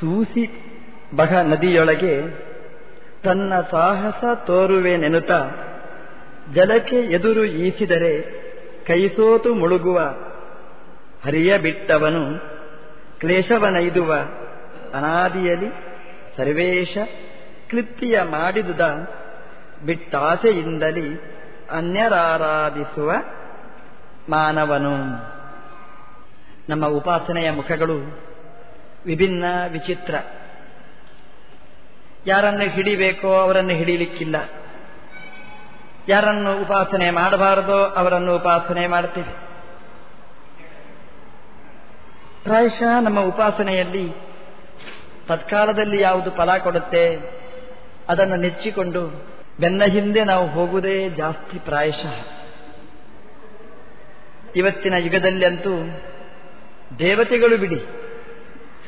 ಸೂಸಿ ಬಹ ನದಿಯೊಳಗೆ ತನ್ನ ಸಾಹಸ ತೋರುವೆ ನೆನುತ ಜಲಕ್ಕೆ ಎದುರು ಈಸಿದರೆ ಕೈಸೋತು ಮುಳುಗುವ ಹರಿಯ ಬಿಟ್ಟವನು ಕ್ಲೇಶವನೈದುವ ಅನಾದಿಯಲಿ ಸರ್ವೇಶ ಕ್ಲಿಪ್ತಿಯ ಮಾಡಿದುದ ಬಿಟ್ಟಾಸೆಯಿಂದಲಿ ಅನ್ಯರಾರಾಧಿಸುವ ಮಾನವನು. ನಮ್ಮ ಉಪಾಸನೆಯ ಮುಖಗಳು ವಿಭಿನ್ನ ವಿಚಿತ್ರ. ಯಾರನ್ನು ಹಿಡಿಬೇಕೋ ಅವರನ್ನು ಹಿಡಿಯಲಿಕ್ಕಿಲ್ಲ ಯಾರನ್ನು ಉಪಾಸನೆ ಮಾಡಬಾರದೋ ಅವರನ್ನು ಉಪಾಸನೆ ಮಾಡ್ತೀವಿ ಪ್ರಾಯಶಃ ನಮ್ಮ ಉಪಾಸನೆಯಲ್ಲಿ ತತ್ಕಾಲದಲ್ಲಿ ಯಾವುದು ಫಲ ಕೊಡುತ್ತೆ ಅದನ್ನು ನೆಚ್ಚಿಕೊಂಡು ಬೆನ್ನ ಹಿಂದೆ ನಾವು ಹೋಗುವುದೇ ಜಾಸ್ತಿ ಪ್ರಾಯಶಃ. ಇವತ್ತಿನ ಯುಗದಲ್ಲಿ ಅಂತೂ ದೇವತೆಗಳು ಬಿಡಿ.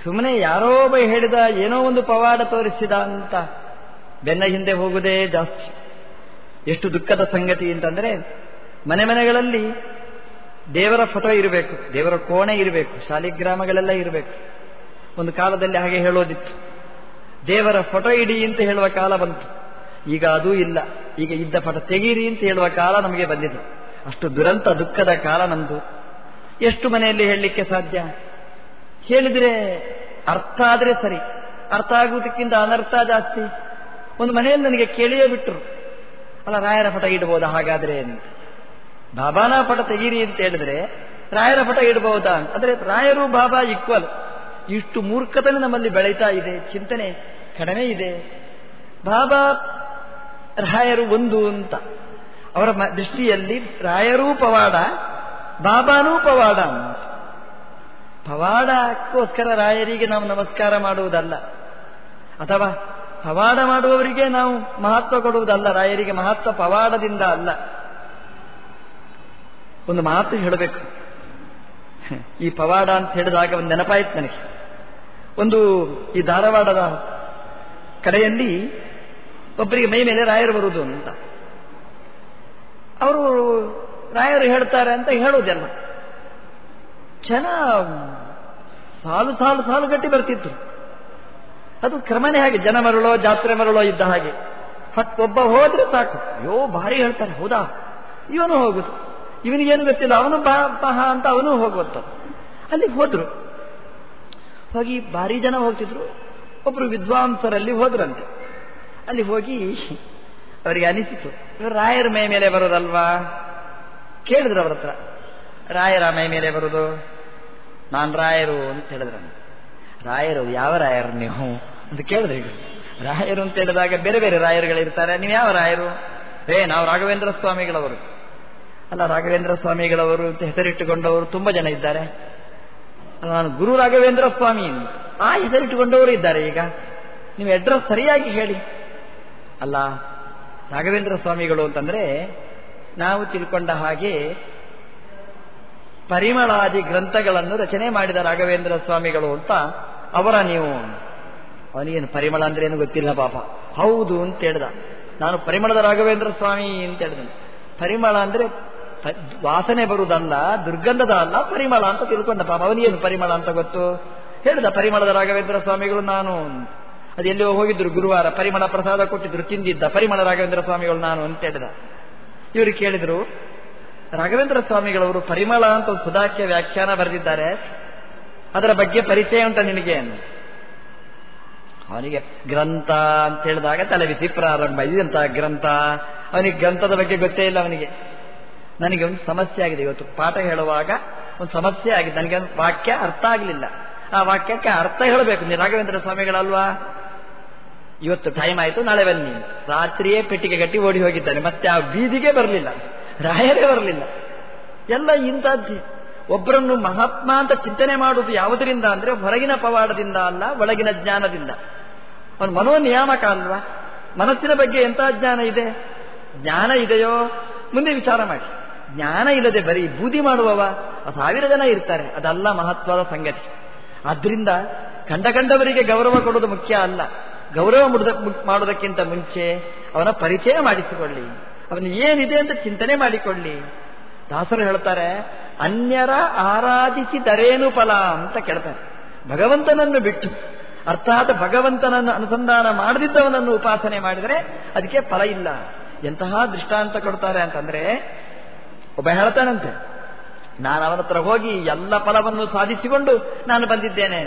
ಸುಮ್ಮನೆ ಯಾರೋ ಒಬ್ಬ ಹೇಳಿದ, ಏನೋ ಒಂದು ಪವಾಡ ತೋರಿಸಿದ ಅಂತ ಬೆನ್ನ ಹಿಂದೆ ಹೋಗುವುದೇ ಜಾಸ್ತಿ. ಎಷ್ಟು ದುಃಖದ ಸಂಗತಿ ಅಂತಂದ್ರೆ, ಮನೆ ಮನೆಗಳಲ್ಲಿ ದೇವರ ಫೋಟೋ ಇರಬೇಕು, ದೇವರ ಕೋಣೆ ಇರಬೇಕು, ಶಾಲಿಗ್ರಾಮಗಳೆಲ್ಲ ಇರಬೇಕು. ಒಂದು ಕಾಲದಲ್ಲಿ ಹಾಗೆ ಹೇಳೋದಿತ್ತು. ದೇವರ ಫೋಟೋ ಇಡಿ ಅಂತ ಹೇಳುವ ಕಾಲ ಬಂತು. ಈಗ ಅದೂ ಇಲ್ಲ. ಈಗ ಇದ್ದ ಫೋಟೋ ತೆಗೀರಿ ಅಂತ ಹೇಳುವ ಕಾಲ ನಮಗೆ ಬಂದಿದೆ. ಅಷ್ಟು ದುರಂತ ದುಃಖದ ಕಾಲ ನಮ್ದು ಎಷ್ಟು ಮನೆಯಲ್ಲಿ ಹೇಳಲಿಕ್ಕೆ ಸಾಧ್ಯ? ಹೇಳಿದ್ರೆ ಅರ್ಥ ಆದ್ರೆ ಸರಿ. ಅರ್ಥ ಆಗುವುದಕ್ಕಿಂತ ಅನರ್ಥ ಜಾಸ್ತಿ. ಒಂದು ಮನೆಯಲ್ಲಿ ನನಗೆ ಕೇಳಿಯೇ ಬಿಟ್ಟರು ಅಲ್ಲ, ರಾಯರ ಪಟ ಇಡಬಹುದ ಹಾಗಾದ್ರೆ ಅಂತ. ಬಾಬಾನ ಪಟ ತೆಗೀರಿ ಅಂತ ಹೇಳಿದ್ರೆ ರಾಯರ ಪಟ ಇಡಬಹುದಾ ಅಂದ್ರೆ ರಾಯರು ಬಾಬಾ ಈಕ್ವಲ್. ಇಷ್ಟು ಮೂರ್ಖತನ ನಮ್ಮಲ್ಲಿ ಬೆಳೀತಾ ಇದೆ. ಚಿಂತನೆ ಕಡಿಮೆ ಇದೆ. ಬಾಬಾ, ರಾಯರು ಒಂದು ಅಂತ. ಅವರ ದೃಷ್ಟಿಯಲ್ಲಿ ರಾಯರೂ ಪವಾಡ ಬಾಬಾನೂ ಪವಾಡ ಅಂತ. ಪವಾಡಕ್ಕೋಸ್ಕರ ರಾಯರಿಗೆ ನಾವು ನಮಸ್ಕಾರ ಮಾಡುವುದಲ್ಲ. ಅಥವಾ ಪವಾಡ ಮಾಡುವವರಿಗೆ ನಾವು ಮಹತ್ವ ಕೊಡುವುದಲ್ಲ, ರಾಯರಿಗೆ ಮಹತ್ವ ಪವಾಡದಿಂದ ಅಲ್ಲ. ಒಂದು ಮಾತು ಹೇಳಬೇಕು. ಈ ಪವಾಡ ಅಂತ ಹೇಳಿದಾಗ ಒಂದು ನೆನಪಾಯ್ತು ನನಗೆ. ಒಂದು ಈ ಧಾರವಾಡದ ಕಡೆಯಲ್ಲಿ ಒಬ್ಬರಿಗೆ ಮೈ ಮೇಲೆ ರಾಯರು ಬರುವುದು ಅಂತ. ಅವರು ರಾಯರು ಹೇಳ್ತಾರೆ ಅಂತ ಹೇಳುವುದಲ್ಲ. ಜನ ಸಾಲು ಸಾಲು ಸಾಲು ಗಟ್ಟಿ ಬರ್ತಿತ್ತು. ಅದು ಕ್ರಮನೇ ಹಾಗೆ, ಜನ ಮರಳೋ, ಜಾತ್ರೆ ಮರಳೋ ಇದ್ದ ಹಾಗೆ. ಒಬ್ಬ ಹೋದ್ರೆ ಸಾಕು. ಅಯ್ಯೋ, ಭಾರಿ ಹೇಳ್ತಾರೆ, ಹೌದಾ? ಇವನು ಹೋಗುದು. ಇವನಿಗೇನು ಗೊತ್ತಿಲ್ಲ, ಅವನು ಬಾ ಬಹ ಅಂತ ಅವನು ಹೋಗುವಂತ ಅಲ್ಲಿ ಹೋದ್ರು. ಹೋಗಿ ಭಾರಿ ಜನ ಹೋಗ್ತಿದ್ರು. ಒಬ್ರು ವಿದ್ವಾಂಸರಲ್ಲಿ ಹೋದ್ರಂತೆ. ಅಲ್ಲಿ ಹೋಗಿ ಅವರಿಗೆ ಅನಿಸಿತು ರಾಯರ ಮೇ ಮೇಲೆ ಬರೋದಲ್ವಾ? ಕೇಳಿದ್ರು ಅವ್ರ ಹತ್ರ. ರಾಯರ ಮೈ ಮೇಲೆ ಬರುದು? ನಾನು ರಾಯರು ಅಂತ ಹೇಳಿದ್ರ ರಾಯರು ಯಾವ ರಾಯರು ನೀವು ಅಂತ ಕೇಳಿದ್ರು ರಾಯರು ಅಂತ ಹೇಳಿದಾಗ ಬೇರೆ ಬೇರೆ ರಾಯರುಗಳಿರ್ತಾರೆ ನೀವು ಯಾವ ರಾಯರು? ಏ, ನಾವು ರಾಘವೇಂದ್ರ ಸ್ವಾಮಿಗಳವರು. ಅಲ್ಲ, ರಾಘವೇಂದ್ರ ಸ್ವಾಮಿಗಳವರು ಅಂತ ಹೆಸರಿಟ್ಟುಕೊಂಡವರು ತುಂಬಾ ಜನ ಇದ್ದಾರೆ. ನಾನು ಗುರು ರಾಘವೇಂದ್ರ ಸ್ವಾಮಿ ಆ ಹೆಸರಿಟ್ಟುಕೊಂಡವರು ಇದ್ದಾರೆ ಈಗ. ನೀವು ಅಡ್ರೆಸ್ ಸರಿಯಾಗಿ ಹೇಳಿ. ಅಲ್ಲ, ರಾಘವೇಂದ್ರ ಸ್ವಾಮಿಗಳು ಅಂತಂದ್ರೆ ನಾವು ತಿಳ್ಕೊಂಡ ಹಾಗೆ ಪರಿಮಳಾದಿ ಗ್ರಂಥಗಳನ್ನು ರಚನೆ ಮಾಡಿದ ರಾಘವೇಂದ್ರ ಸ್ವಾಮಿಗಳು ಅಂತ ಅವರ ನೀವು ಅವನಿಗೇನು ಪರಿಮಳ ಅಂದ್ರೆ ಏನು ಗೊತ್ತಿಲ್ಲ ಪಾಪ. ಹೌದು ಅಂತ ಹೇಳ್ದ. ನಾನು ಪರಿಮಳದ ರಾಘವೇಂದ್ರ ಸ್ವಾಮಿ ಅಂತ ಹೇಳಿದೆ. ಪರಿಮಳ ಅಂದ್ರೆ ವಾಸನೆ ಬರುವುದಲ್ಲ, ದುರ್ಗಂಧದ ಅಲ್ಲ, ಪರಿಮಳ ಅಂತ ತಿಳ್ಕೊಂಡ ಪಾಪ. ಅವನಿಗೇನು ಪರಿಮಳ ಅಂತ ಗೊತ್ತು? ಹೇಳಿದ ಪರಿಮಳದ ರಾಘವೇಂದ್ರ ಸ್ವಾಮಿಗಳು ನಾನು. ಅದು ಎಲ್ಲಿ ಹೋಗಿದ್ರು ಗುರುವಾರ, ಪರಿಮಳ ಪ್ರಸಾದ ಕೊಟ್ಟಿದ್ರು, ತಿಂದಿದ್ದ ಪರಿಮಳ ರಾಘವೇಂದ್ರ ಸ್ವಾಮಿಗಳು ನಾನು ಅಂತ ಹೇಳಿದ. ಇವರು ಕೇಳಿದ್ರು ರಾಘವೇಂದ್ರ ಸ್ವಾಮಿಗಳವರು ಪರಿಮಳ ಅಂತ ಒಂದು ಸುಧಾಕ್ಯ ವ್ಯಾಖ್ಯಾನ ಬರೆದಿದ್ದಾರೆ. ಅದರ ಬಗ್ಗೆ ಪರಿಚಯ ಉಂಟ ನಿನಗೆ? ಅವನಿಗೆ ಗ್ರಂಥ ಅಂತ ಹೇಳಿದಾಗ ತಲೆ ಬಿಸಿ ಪ್ರಾರಂಭ. ಅಂತ ಗ್ರಂಥ? ಅವನಿಗೆ ಗ್ರಂಥದ ಬಗ್ಗೆ ಗೊತ್ತೇ ಇಲ್ಲ ಅವನಿಗೆ. ನನಗೆ ಒಂದು ಸಮಸ್ಯೆ ಆಗಿದೆ ಇವತ್ತು. ಪಾಠ ಹೇಳುವಾಗ ಒಂದು ಸಮಸ್ಯೆ ಆಗಿದೆ. ನನಗೆ ಒಂದು ವಾಕ್ಯ ಅರ್ಥ ಆಗಲಿಲ್ಲ. ಆ ವಾಕ್ಯಕ್ಕೆ ಅರ್ಥ ಹೇಳಬೇಕು. ನೀವು ರಾಘವೇಂದ್ರ ಸ್ವಾಮಿಗಳಲ್ವಾ? ಇವತ್ತು ಟೈಮ್ ಆಯಿತು, ನಾಳೆ ಬನ್ನಿ ರಾತ್ರಿಯೇ ಪೆಟ್ಟಿಗೆ ಗಟ್ಟಿ ಓಡಿ ಹೋಗಿದ್ದಾನೆ. ಮತ್ತೆ ಆ ಬೀದಿಗೆ ಬರಲಿಲ್ಲ. ರಾಯರೇ ಬರಲಿಲ್ಲ. ಎಲ್ಲ ಇಂಥದ್ದೇ. ಒಬ್ಬರನ್ನು ಮಹಾತ್ಮ ಅಂತ ಚಿಂತನೆ ಮಾಡುವುದು ಯಾವುದರಿಂದ ಅಂದರೆ ಹೊರಗಿನ ಪವಾಡದಿಂದ ಅಲ್ಲ, ಒಳಗಿನ ಜ್ಞಾನದಿಂದ. ಅವನು ಮನೋ ನಿಯಾಮಕ ಅಲ್ವಾ? ಮನಸ್ಸಿನ ಬಗ್ಗೆ ಎಂಥ ಜ್ಞಾನ ಇದೆ? ಜ್ಞಾನ ಇದೆಯೋ? ಮುಂದೆ ವಿಚಾರ ಮಾಡಿ. ಜ್ಞಾನ ಇಲ್ಲದೆ ಬರೀ ಬೂದಿ ಮಾಡುವವ ಸಾವಿರ ಜನ ಇರ್ತಾರೆ. ಅದಲ್ಲ ಮಹತ್ವದ ಸಂಗತಿ. ಆದ್ರಿಂದ ಕಂಡ ಕಂಡವರಿಗೆ ಗೌರವ ಕೊಡುವುದು ಮುಖ್ಯ ಅಲ್ಲ. ಗೌರವ ಮಾಡುವುದಕ್ಕಿಂತ ಮುಂಚೆ ಅವನ ಪರಿಚಯ ಮಾಡಿಸಿಕೊಳ್ಳಿ. ಅವನು ಏನಿದೆ ಅಂತ ಚಿಂತನೆ ಮಾಡಿಕೊಳ್ಳಿ. ದಾಸರು ಹೇಳ್ತಾರೆ, ಅನ್ಯರ ಆರಾಧಿಸಿದರೇನು ಫಲ? ಅಂತ ಕೇಳ್ತಾರೆ. ಭಗವಂತನನ್ನು ಬಿಟ್ಟು, ಅರ್ಥಾತ್ ಭಗವಂತನನ್ನು ಅನುಸಂಧಾನ ಮಾಡದಿದ್ದವನನ್ನು ಉಪಾಸನೆ ಮಾಡಿದರೆ ಅದಕ್ಕೆ ಫಲ ಇಲ್ಲ. ಎಂತಹ ದೃಷ್ಟಾಂತ ಕೊಡ್ತಾರೆ ಅಂತಂದ್ರೆ, ಒಬ್ಬ ಹೇಳ್ತಾನಂತೆ, ನಾನು ಅವನ ಹತ್ರ ಹೋಗಿ ಎಲ್ಲ ಫಲವನ್ನು ಸಾಧಿಸಿಕೊಂಡು ನಾನು ಬಂದಿದ್ದೇನೆ.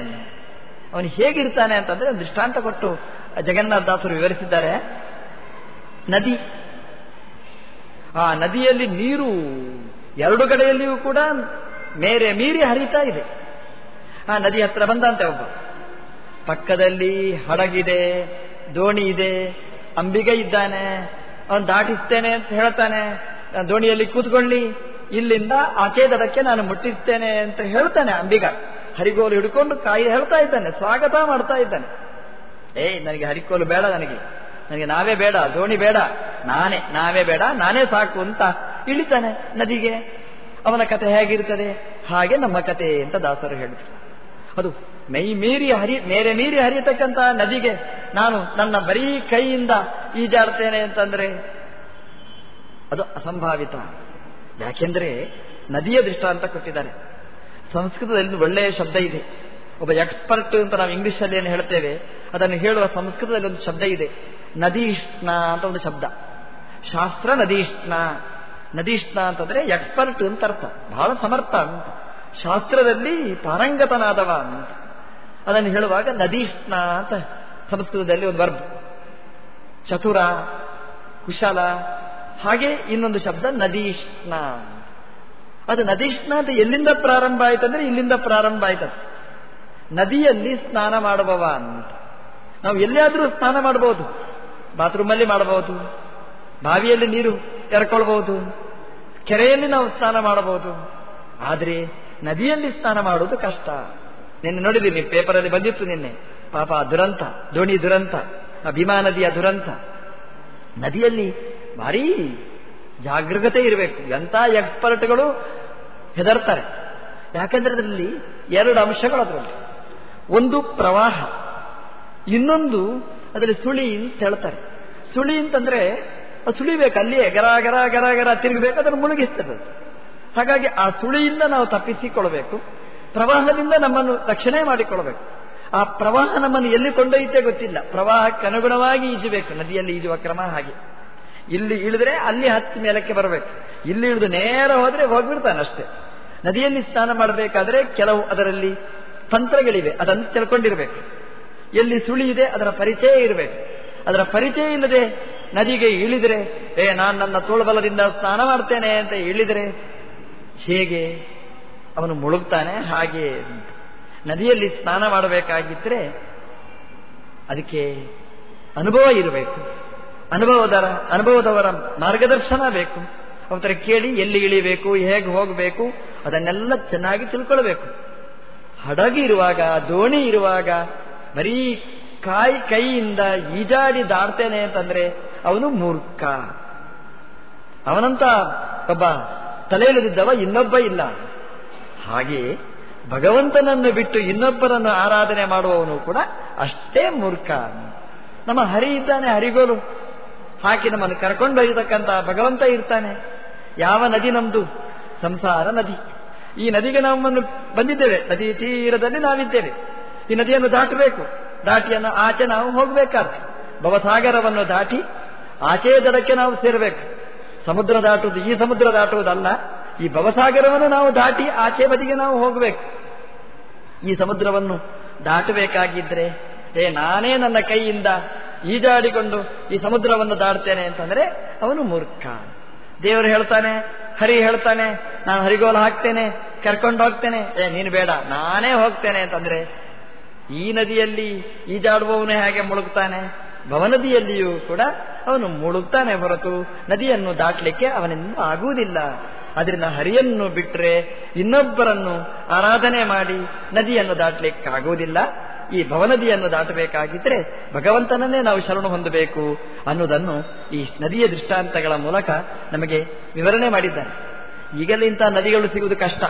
ಅವನು ಹೇಗಿರ್ತಾನೆ ಅಂತಂದ್ರೆ ದೃಷ್ಟಾಂತ ಕೊಟ್ಟು ಜಗನ್ನಾಥ ದಾಸರು ವಿವರಿಸಿದ್ದಾರೆ, ನದಿ ಆ ನದಿಯಲ್ಲಿ ನೀರು ಎರಡು ಕಡೆಯಲ್ಲಿಯೂ ಕೂಡ ಮೇರೆ ಮೀರಿ ಹರಿತಾ ಇದೆ. ಆ ನದಿ ಹತ್ರ ಬಂದಂತೆ ಒಬ್ಬ. ಪಕ್ಕದಲ್ಲಿ ಹಡಗಿದೆ, ದೋಣಿ ಇದೆ, ಅಂಬಿಗ ಇದ್ದಾನೆ, ಅವನು ದಾಟಿಸ್ತೇನೆ ಅಂತ ಹೇಳ್ತಾನೆ. ದೋಣಿಯಲ್ಲಿ ಕೂತ್ಕೊಳ್ಳಿ, ಇಲ್ಲಿಂದ ಆಚೆ ದಡಕ್ಕೆ ನಾನು ಮುಟ್ಟಿಸ್ತೇನೆ ಅಂತ ಹೇಳ್ತಾನೆ ಅಂಬಿಗ. ಹರಿಗೋಲು ಹಿಡ್ಕೊಂಡು ಕಾಯಿ ಹೇಳ್ತಾ ಇದ್ದಾನೆ, ಸ್ವಾಗತ ಮಾಡ್ತಾ ಇದ್ದಾನೆ. ಏಯ್, ನನಗೆ ಹರಿಕೋಲು ಬೇಡ ನನಗೆ. ನನಗೆ ನಾವೇ ಬೇಡ, ದೋಣಿ ಬೇಡ. ನಾನೇ, ನಾವೇ ಬೇಡ, ನಾನೇ ಸಾಕು ಅಂತ ಇಳಿತಾನೆ ನದಿಗೆ. ಅವನ ಕತೆ ಹೇಗಿರ್ತದೆ ಹಾಗೆ ನಮ್ಮ ಕತೆ ಅಂತ ದಾಸರು ಹೇಳಿದ್ರು. ಅದು ಮೈ ಮೀರಿ ಹರಿ, ಮೇರೆ ಮೀರಿ ಹರಿಯತಕ್ಕಂತಹ ನದಿಗೆ ನಾನು ನನ್ನ ಬರೀ ಕೈಯಿಂದ ಈಜಾಡ್ತೇನೆ ಅಂತಂದ್ರೆ ಅದು ಅಸಂಭಾವಿತ. ಯಾಕೆಂದ್ರೆ ನದಿಯ ದೃಷ್ಟಾಂತ ಕೊಟ್ಟಿದ್ದಾರೆ. ಸಂಸ್ಕೃತದಲ್ಲಿ ಒಳ್ಳೆಯ ಶಬ್ದ ಇದೆ. ಒಬ್ಬ ಎಕ್ಸ್ಪರ್ಟ್ ಅಂತ ನಾವು ಇಂಗ್ಲಿಷ್ ಅಲ್ಲಿ ಏನು ಹೇಳ್ತೇವೆ, ಅದನ್ನು ಹೇಳುವ ಸಂಸ್ಕೃತದಲ್ಲಿ ಒಂದು ಶಬ್ದ ಇದೆ. ನದೀಷ್ಣ ಅಂತ ಒಂದು ಶಬ್ದ. ಶಾಸ್ತ್ರ ನದೀಷ್ಣ. ನದೀಷ್ಣ ಅಂತಂದ್ರೆ ಎಕ್ಸ್ಪರ್ಟ್ ಅಂತ ಅರ್ಥ. ಬಹಳ ಸಮರ್ಥ ಅಂತ. ಶಾಸ್ತ್ರದಲ್ಲಿ ಪಾರಂಗತನಾದವ ಅಂತ. ಅದನ್ನು ಹೇಳುವಾಗ ನದೀಷ್ಣ ಅಂತ ಸಂಸ್ಕೃತದಲ್ಲಿ ಒಂದು ವರ್ಬ್ ಚತುರ, ಕುಶಲ, ಹಾಗೆ ಇನ್ನೊಂದು ಶಬ್ದ ನದೀಷ್ಣ ಅದು ನದೀಷ್ಣ ಅಂತ ಎಲ್ಲಿಂದ ಪ್ರಾರಂಭ ಆಯ್ತಂದ್ರೆ ಇಲ್ಲಿಂದ ಪ್ರಾರಂಭ ಆಯ್ತದ ನದಿಯಲ್ಲಿ ಸ್ನಾನ ಮಾಡುವವ ಅಂತ. ನಾವು ಎಲ್ಲಿಯಾದರೂ ಸ್ನಾನ ಮಾಡಬಹುದು ಬಾತ್ರೂಮಲ್ಲಿ ಮಾಡಬಹುದು ಬಾವಿಯಲ್ಲಿ ನೀರು ಎರ್ಕೊಳ್ಬಹುದು, ಕೆರೆಯಲ್ಲಿ ನಾವು ಸ್ನಾನ ಮಾಡಬಹುದು. ಆದರೆ ನದಿಯಲ್ಲಿ ಸ್ನಾನ ಮಾಡುವುದು ಕಷ್ಟ. ನಿನ್ನೆ ನೋಡಿದ್ದೀನಿ ಪೇಪರಲ್ಲಿ ಬಂದಿತ್ತು ನಿನ್ನೆ. ಪಾಪ ದುರಂತ, ದೋಣಿ ದುರಂತ, ಭೀಮಾ ನದಿಯ ದುರಂತ. ನದಿಯಲ್ಲಿ ಭಾರೀ ಜಾಗೃತೆ ಇರಬೇಕು. ಎಂಥ ಎಕ್ಸ್ಪರ್ಟ್ಗಳು ಹೆದರ್ತಾರೆ. ಯಾಕಂದ್ರೆ ಅದರಲ್ಲಿ ಎರಡು ಅಂಶಗಳು ಅದರಲ್ಲಿ ಒಂದು ಪ್ರವಾಹ, ಇನ್ನೊಂದು ಅದರಲ್ಲಿ ಸುಳಿ ಅಂತ ಹೇಳ್ತಾರೆ. ಸುಳಿ ಅಂತಂದ್ರೆ ಸುಳಿಬೇಕು, ಅಲ್ಲಿಯೇ ಗರ ಗರ ಗರ ಗರ ತಿರುಗಬೇಕು, ಅದನ್ನು ಮುಳುಗಿಸ್ತದೆ. ಹಾಗಾಗಿ ಆ ಸುಳಿಯಿಂದ ನಾವು ತಪ್ಪಿಸಿಕೊಳ್ಬೇಕು ಪ್ರವಾಹದಿಂದ ನಮ್ಮನ್ನು ರಕ್ಷಣೆ ಮಾಡಿಕೊಳ್ಬೇಕು ಆ ಪ್ರವಾಹ ನಮ್ಮನ್ನು ಎಲ್ಲಿ ಕೊಂಡೊಯ್ಯುತ್ತೆ ಗೊತ್ತಿಲ್ಲ. ಪ್ರವಾಹಕ್ಕೆ ಅನುಗುಣವಾಗಿ ಈಜಬೇಕು. ನದಿಯಲ್ಲಿ ಈಜುವ ಕ್ರಮ ಹಾಗೆ. ಇಲ್ಲಿ ಇಳಿದ್ರೆ ಅಲ್ಲಿ ಹತ್ತಿ ಮೇಲಕ್ಕೆ ಬರಬೇಕು. ಇಲ್ಲಿ ಇಳಿದು ನೇರ ಹೋದ್ರೆ ಹೋಗ್ಬಿಡ್ತಾನೆ ಅಷ್ಟೇ. ನದಿಯಲ್ಲಿ ಸ್ನಾನ ಮಾಡಬೇಕಾದ್ರೆ ಕೆಲವು ಅದರಲ್ಲಿ ತಂತ್ರಗಳಿವೆ. ಅದನ್ನು ತಿಳ್ಕೊಂಡಿರಬೇಕು. ಎಲ್ಲಿ ಸುಳಿ ಇದೆ, ಅದರ ಪರಿಚಯ ಇರಬೇಕು. ಅದರ ಪರಿಚಯ ಇಲ್ಲದೆ ನದಿಗೆ ಇಳಿದರೆ, ಏ, ನಾನು ನನ್ನ ತೋಳಬಲದಿಂದ ಸ್ನಾನ ಮಾಡ್ತೇನೆ ಅಂತ ಇಳಿದರೆ ಹೇಗೆ? ಅವನು ಮುಳುಗ್ತಾನೆ. ಹಾಗೆ ನದಿಯಲ್ಲಿ ಸ್ನಾನ ಮಾಡಬೇಕಾಗಿದ್ರೆ ಅದಕ್ಕೆ ಅನುಭವ ಇರಬೇಕು. ಅನುಭವದರ, ಅನುಭವದವರ ಮಾರ್ಗದರ್ಶನ ಬೇಕು. ಅವತರ ಕೇಳಿ, ಎಲ್ಲಿ ಇಳಿಬೇಕು, ಹೇಗೆ ಹೋಗಬೇಕು, ಅದನ್ನೆಲ್ಲ ಚೆನ್ನಾಗಿ ತಿಳ್ಕೊಳ್ಬೇಕು. ಹಡಗು ಇರುವಾಗ, ದೋಣಿ ಇರುವಾಗ, ಬರೀ ಕಾಯಿ ಕೈಯಿಂದ ಈಜಾಡಿ ದಾಡ್ತೇನೆ ಅಂತಂದ್ರೆ ಅವನು ಮೂರ್ಖ. ಅವನಂತ ಒಬ್ಬ ತಲೆಯಿಲ್ಲದಿದ್ದವ ಇನ್ನೊಬ್ಬ ಇಲ್ಲ. ಹಾಗೆ ಭಗವಂತನನ್ನು ಬಿಟ್ಟು ಇನ್ನೊಬ್ಬರನ್ನು ಆರಾಧನೆ ಮಾಡುವವನು ಕೂಡ ಅಷ್ಟೇ ಮೂರ್ಖ. ನಮ್ಮ ಹರಿ ಇದ್ದಾನೆ, ಹರಿಗೋಲು. ಹಾಕಿ ನಮ್ಮನ್ನು ಕರ್ಕೊಂಡೊಯ್ಯತಕ್ಕಂತಹ ಭಗವಂತ ಇರ್ತಾನೆ. ಯಾವ ನದಿ ನಮ್ದು? ಸಂಸಾರ ನದಿ. ಈ ನದಿಗೆ ನಮ್ಮನ್ನು ಬಂದಿದ್ದೇವೆ. ನದಿ ತೀರದಲ್ಲಿ ನಾವಿದ್ದೇವೆ. ಈ ನದಿಯನ್ನು ದಾಟಬೇಕು. ದಾಟಿಯನ್ನು ಆಚೆ ನಾವು ಹೋಗಬೇಕಾದ್ರೆ ಭವಸಾಗರವನ್ನು ದಾಟಿ ಆಚೆ ದಡಕ್ಕೆ ನಾವು ಸೇರಬೇಕು. ಸಮುದ್ರ ದಾಟುವುದು ಈ ಸಮುದ್ರ ದಾಟುವುದಲ್ಲ, ಈ ಭವಸಾಗರವನ್ನು ನಾವು ದಾಟಿ ಆಚೆ ಬದಿಗೆ ನಾವು ಹೋಗಬೇಕು. ಈ ಸಮುದ್ರವನ್ನು ದಾಟಬೇಕಾಗಿದ್ರೆ, ಏ, ನಾನೇ ನನ್ನ ಕೈಯಿಂದ ಈಜಾಡಿಕೊಂಡು ಈ ಸಮುದ್ರವನ್ನು ದಾಡ್ತೇನೆ ಅಂತಂದ್ರೆ ಅವನು ಮೂರ್ಖ. ದೇವರು ಹೇಳ್ತಾನೆ, ಹರಿ ಹೇಳ್ತಾನೆ, ನಾನು ಹರಿಗೋಲು ಹಾಕ್ತೇನೆ, ಕರ್ಕೊಂಡು ಹೋಗ್ತೇನೆ. ಏ, ನೀನು ಬೇಡ, ನಾನೇ ಹೋಗ್ತೇನೆ ಅಂತಂದ್ರೆ ಈ ನದಿಯಲ್ಲಿ ಈಜಾಡುವವನೇ ಹೇಗೆ ಮುಳುಗ್ತಾನೆ? ಭವನದಿಯಲ್ಲಿಯೂ ಕೂಡ ಅವನು ಮುಳುಗ್ತಾನೆ ಹೊರತು ನದಿಯನ್ನು ದಾಟಲಿಕ್ಕೆ ಅವನಿಂದ ಆಗುವುದಿಲ್ಲ. ಅದರಿಂದ ಹರಿಯನ್ನು ಬಿಟ್ಟರೆ ಇನ್ನೊಬ್ಬರನ್ನು ಆರಾಧನೆ ಮಾಡಿ ನದಿಯನ್ನು ದಾಟ್ಲಿಕ್ಕೆ ಆಗುವುದಿಲ್ಲ ಈ ಭವನದಿಯನ್ನು ದಾಟಬೇಕಾಗಿದ್ರೆ ಭಗವಂತನನ್ನೇ ನಾವು ಶರಣು ಹೊಂದಬೇಕು ಅನ್ನೋದನ್ನು ಈ ನದಿಯ ದೃಷ್ಟಾಂತಗಳ ಮೂಲಕ ನಮಗೆ ವಿವರಣೆ ಮಾಡಿದ್ದಾರೆ ಈಗಲೇ ಇಂಥ ನದಿಗಳು ಸಿಗುವುದು ಕಷ್ಟ.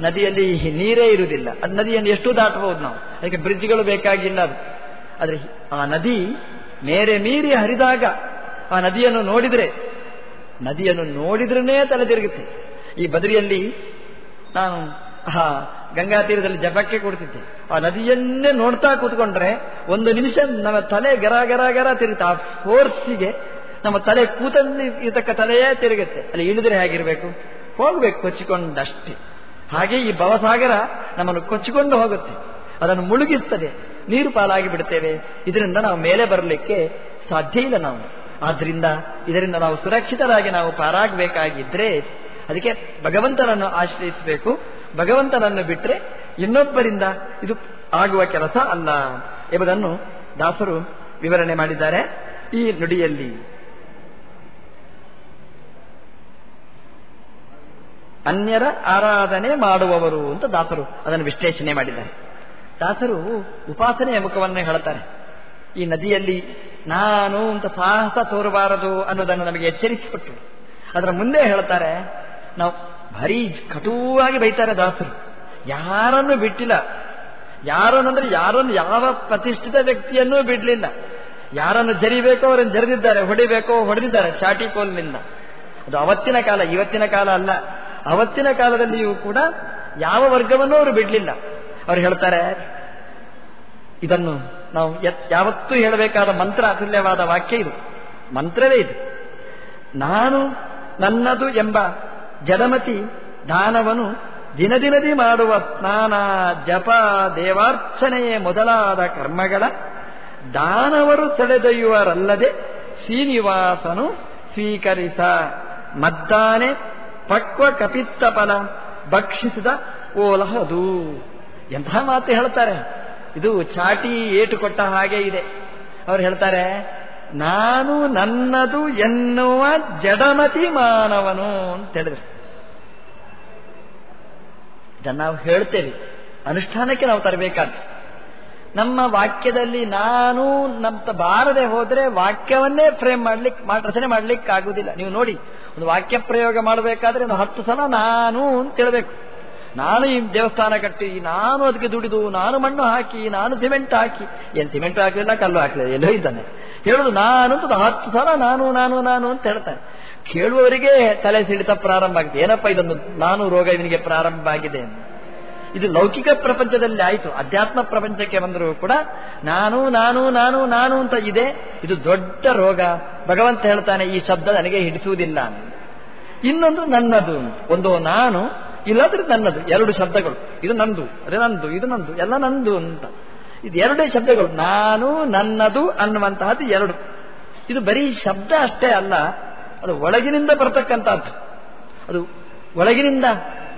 ನದಿಯಲ್ಲಿ ನೀರೇ ಇರುವುದಿಲ್ಲ. ಅದು ನದಿಯನ್ನು ಎಷ್ಟು ದಾಟಬಹುದು ನಾವು. ಅದಕ್ಕೆ ಬ್ರಿಡ್ಜ್ಗಳು ಬೇಕಾಗಿಲ್ಲ ಅದು. ಆದರೆ ಆ ನದಿ ಮೇರೆ ಮೀರಿ ಹರಿದಾಗ ಆ ನದಿಯನ್ನು ನೋಡಿದರೆ, ನದಿಯನ್ನು ನೋಡಿದ್ರೇ ತಲೆ ತಿರುಗುತ್ತೆ. ಈ ಬದರಿಯಲ್ಲಿ ನಾನು ಆ ಗಂಗಾ ತೀರದಲ್ಲಿ ಜಪಕ್ಕೆ ಕೊಡ್ತಿದ್ದೆ. ಆ ನದಿಯನ್ನೇ ನೋಡ್ತಾ ಕೂತ್ಕೊಂಡ್ರೆ ಒಂದು ನಿಮಿಷ ನಮ್ಮ ತಲೆ ಗರ ಗರ ಗರ ತಿರುಗುತ್ತೆ. ಆ ಫೋರ್ಸಿಗೆ ನಮ್ಮ ತಲೆ ಕೂತಲ್ಲಿ ಇರತಕ್ಕ ತಲೆಯೇ ತಿರುಗುತ್ತೆ. ಅಲ್ಲಿ ಇಳಿದ್ರೆ ಹೇಗಿರಬೇಕು? ಹೋಗಬೇಕು, ಕೊಚ್ಚಿಕೊಂಡಷ್ಟೇ. ಹಾಗೆ ಈ ಭವಸಾಗರ ನಮ್ಮನ್ನು ಕೊಚ್ಚಿಕೊಂಡು ಹೋಗುತ್ತೆ. ಅದನ್ನು ಮುಳುಗಿಸ್ತದೆ. ನೀರು ಪಾಲಾಗಿ ಬಿಡುತ್ತೇವೆ. ಇದರಿಂದ ನಾವು ಮೇಲೆ ಬರಲಿಕ್ಕೆ ಸಾಧ್ಯ ಇಲ್ಲ ನಾವು. ಆದ್ರಿಂದ ಇದರಿಂದ ನಾವು ಸುರಕ್ಷಿತರಾಗಿ ನಾವು ಪಾರಾಗಬೇಕಾಗಿದ್ರೆ ಅದಕ್ಕೆ ಭಗವಂತನನ್ನು ಆಶ್ರಯಿಸಬೇಕು. ಭಗವಂತನನ್ನು ಬಿಟ್ಟರೆ ಇನ್ನೊಬ್ಬರಿಂದ ಇದು ಆಗುವ ಕೆಲಸ ಅಲ್ಲ ಎಂಬುದನ್ನು ದಾಸರು ವಿವರಣೆ ಮಾಡಿದ್ದಾರೆ ಈ ನುಡಿಯಲ್ಲಿ. ಅನ್ಯರ ಆರಾಧನೆ ಮಾಡುವವರು ಅಂತ ದಾಸರು ಅದನ್ನು ವಿಶ್ಲೇಷಣೆ ಮಾಡಿದ್ದಾರೆ. ದಾಸರು ಉಪಾಸನೆಯ ಮುಖವನ್ನೇ ಹೇಳುತ್ತಾರೆ. ಈ ನದಿಯಲ್ಲಿ ನಾನು ಅಂತ ಸಾಹಸ ತೋರಬಾರದು ಅನ್ನೋದನ್ನು ನಮಗೆ ಎಚ್ಚರಿಸಿಕೊಟ್ಟು ಅದರ ಮುಂದೆ ಹೇಳ್ತಾರೆ ನಾವು ಭಾರಿ ಕಟುವಾಗಿ ಬೈತಾರೆ ದಾಸರು. ಯಾರನ್ನು ಬಿಟ್ಟಿಲ್ಲ. ಯಾರನ್ನಂದ್ರೆ ಯಾರನ್ನು ಯಾವ ಪ್ರತಿಷ್ಠಿತ ವ್ಯಕ್ತಿಯನ್ನೂ ಬಿಡಲಿಲ್ಲ. ಯಾರನ್ನು ಜರಿಬೇಕೋ ಅವರನ್ನು ಜರಿದಿದ್ದಾರೆ, ಹೊಡಿಬೇಕೋ ಹೊಡೆದಿದ್ದಾರೆ ಚಾಟಿ ಕೋಲ್ನಿಂದ ಅದು ಅವತ್ತಿನ ಕಾಲ, ಇವತ್ತಿನ ಕಾಲ ಅಲ್ಲ. ಅವತ್ತಿನ ಕಾಲದಲ್ಲಿಯೂ ಕೂಡ ಯಾವ ವರ್ಗವನ್ನೂ ಅವರು ಬಿಡಲಿಲ್ಲ. ಅವರು ಹೇಳ್ತಾರೆ, ಇದನ್ನು ನಾವು ಯಾವತ್ತೂ ಹೇಳಬೇಕಾದ ಮಂತ್ರ ಅತುಲ್ಯವಾದ ವಾಕ್ಯ ಇದು. ಮಂತ್ರವೇ ಇದು. ನಾನು ನನ್ನದು ಎಂಬ ಜಡಮತಿ ದಾನವನು ದಿನದಿನದಿ ಮಾಡುವ ಸ್ನಾನ, ಜಪ, ದೇವಾರ್ಚನೆಯೇ ಮೊದಲಾದ ಕರ್ಮಗಳ ದಾನವರು ಸೆಳೆದೊಯ್ಯುವರಲ್ಲದೆ ಶ್ರೀನಿವಾಸನು ಸ್ವೀಕರಿಸ. ಮದ್ದಾನೆ ಪಕ್ವ ಕಪಿತ್ತ ಫಲ ಭಕ್ಷಿಸಿದ ಓಲಹದು. ಎಂತಹ ಮಾತು ಹೇಳ್ತಾರೆ? ಇದು ಚಾಟಿ ಏಟು ಕೊಟ್ಟ ಹಾಗೆ ಇದೆ. ಅವ್ರು ಹೇಳ್ತಾರೆ, ನಾನು ನನ್ನದು ಎನ್ನುವ ಜಡಮತಿ ಮಾನವನು ಅಂತ ಹೇಳಿದ್ರು. ಇದನ್ನು ನಾವು ಹೇಳ್ತೇವೆ. ಅನುಷ್ಠಾನಕ್ಕೆ ನಾವು ತರಬೇಕಾದ. ನಮ್ಮ ವಾಕ್ಯದಲ್ಲಿ ನಾನು ನಮ್ಮ ಬಾರದೆ ಹೋದ್ರೆ ವಾಕ್ಯವನ್ನೇ ಫ್ರೇಮ್ ಮಾಡ್ಲಿಕ್ಕೆ ರಚನೆ ಮಾಡ್ಲಿಕ್ಕೆ ಆಗುದಿಲ್ಲ ನೀವು ನೋಡಿ, ಒಂದು ವಾಕ್ಯ ಪ್ರಯೋಗ ಮಾಡಬೇಕಾದ್ರೆ ಒಂದು ಹತ್ತು ಸಲ ನಾನು ಅಂತ ಹೇಳಬೇಕು. ನಾನು ಈ ದೇವಸ್ಥಾನ ಕಟ್ಟಿ, ನಾನು ಅದಕ್ಕೆ ದುಡಿದು, ನಾನು ಮಣ್ಣು ಹಾಕಿ, ನಾನು ಸಿಮೆಂಟ್ ಹಾಕಿ, ಏನು ಸಿಮೆಂಟ್ ಹಾಕಲಿಲ್ಲ, ಕಲ್ಲು ಹಾಕಲಿಲ್ಲ, ಎಲ್ಲೋ ಇದ್ದಾನೆ. ಹೇಳುದು ನಾನು ಅಂತ, ಹತ್ತು ಸಲ ನಾನು ನಾನು ನಾನು ಅಂತ ಹೇಳ್ತಾನೆ. ಕೇಳುವವರಿಗೆ ತಲೆ ಸಿಡಿತ ಪ್ರಾರಂಭ ಆಗಿದೆ. ಏನಪ್ಪ ಇದೊಂದು, ನಾನು ರೋಗ ಇವನಿಗೆ ಪ್ರಾರಂಭ ಆಗಿದೆ ಇದು ಲೌಕಿಕ ಪ್ರಪಂಚದಲ್ಲಿ ಆಯಿತು. ಅಧ್ಯಾತ್ಮ ಪ್ರಪಂಚಕ್ಕೆ ಬಂದರೂ ಕೂಡ ನಾನು ನಾನು ನಾನು ನಾನು ಅಂತ ಇದೆ. ಇದು ದೊಡ್ಡ ರೋಗ. ಭಗವಂತ ಹೇಳ್ತಾನೆ, ಈ ಶಬ್ದ ನನಗೆ ಹಿಡಿಸುವುದಿಲ್ಲ ಇನ್ನೊಂದು ನನ್ನದು. ಒಂದು ನಾನು ಇಲ್ಲಾದ್ರೆ ನನ್ನದು, ಎರಡು ಶಬ್ದಗಳು. ಇದು ನಂದು, ಅದೇ ನಂದು, ಇದು ನಂದು, ಎಲ್ಲ ನಂದು ಅಂತ. ಇದು ಎರಡೇ ಶಬ್ದಗಳು. ನಾನು, ನನ್ನದು ಅನ್ನುವಂತಹದ್ದು ಎರಡು. ಇದು ಬರೀ ಶಬ್ದ ಅಷ್ಟೇ ಅಲ್ಲ, ಅದು ಒಳಗಿನಿಂದ ಬರತಕ್ಕಂಥದ್ದು ಅದು ಒಳಗಿನಿಂದ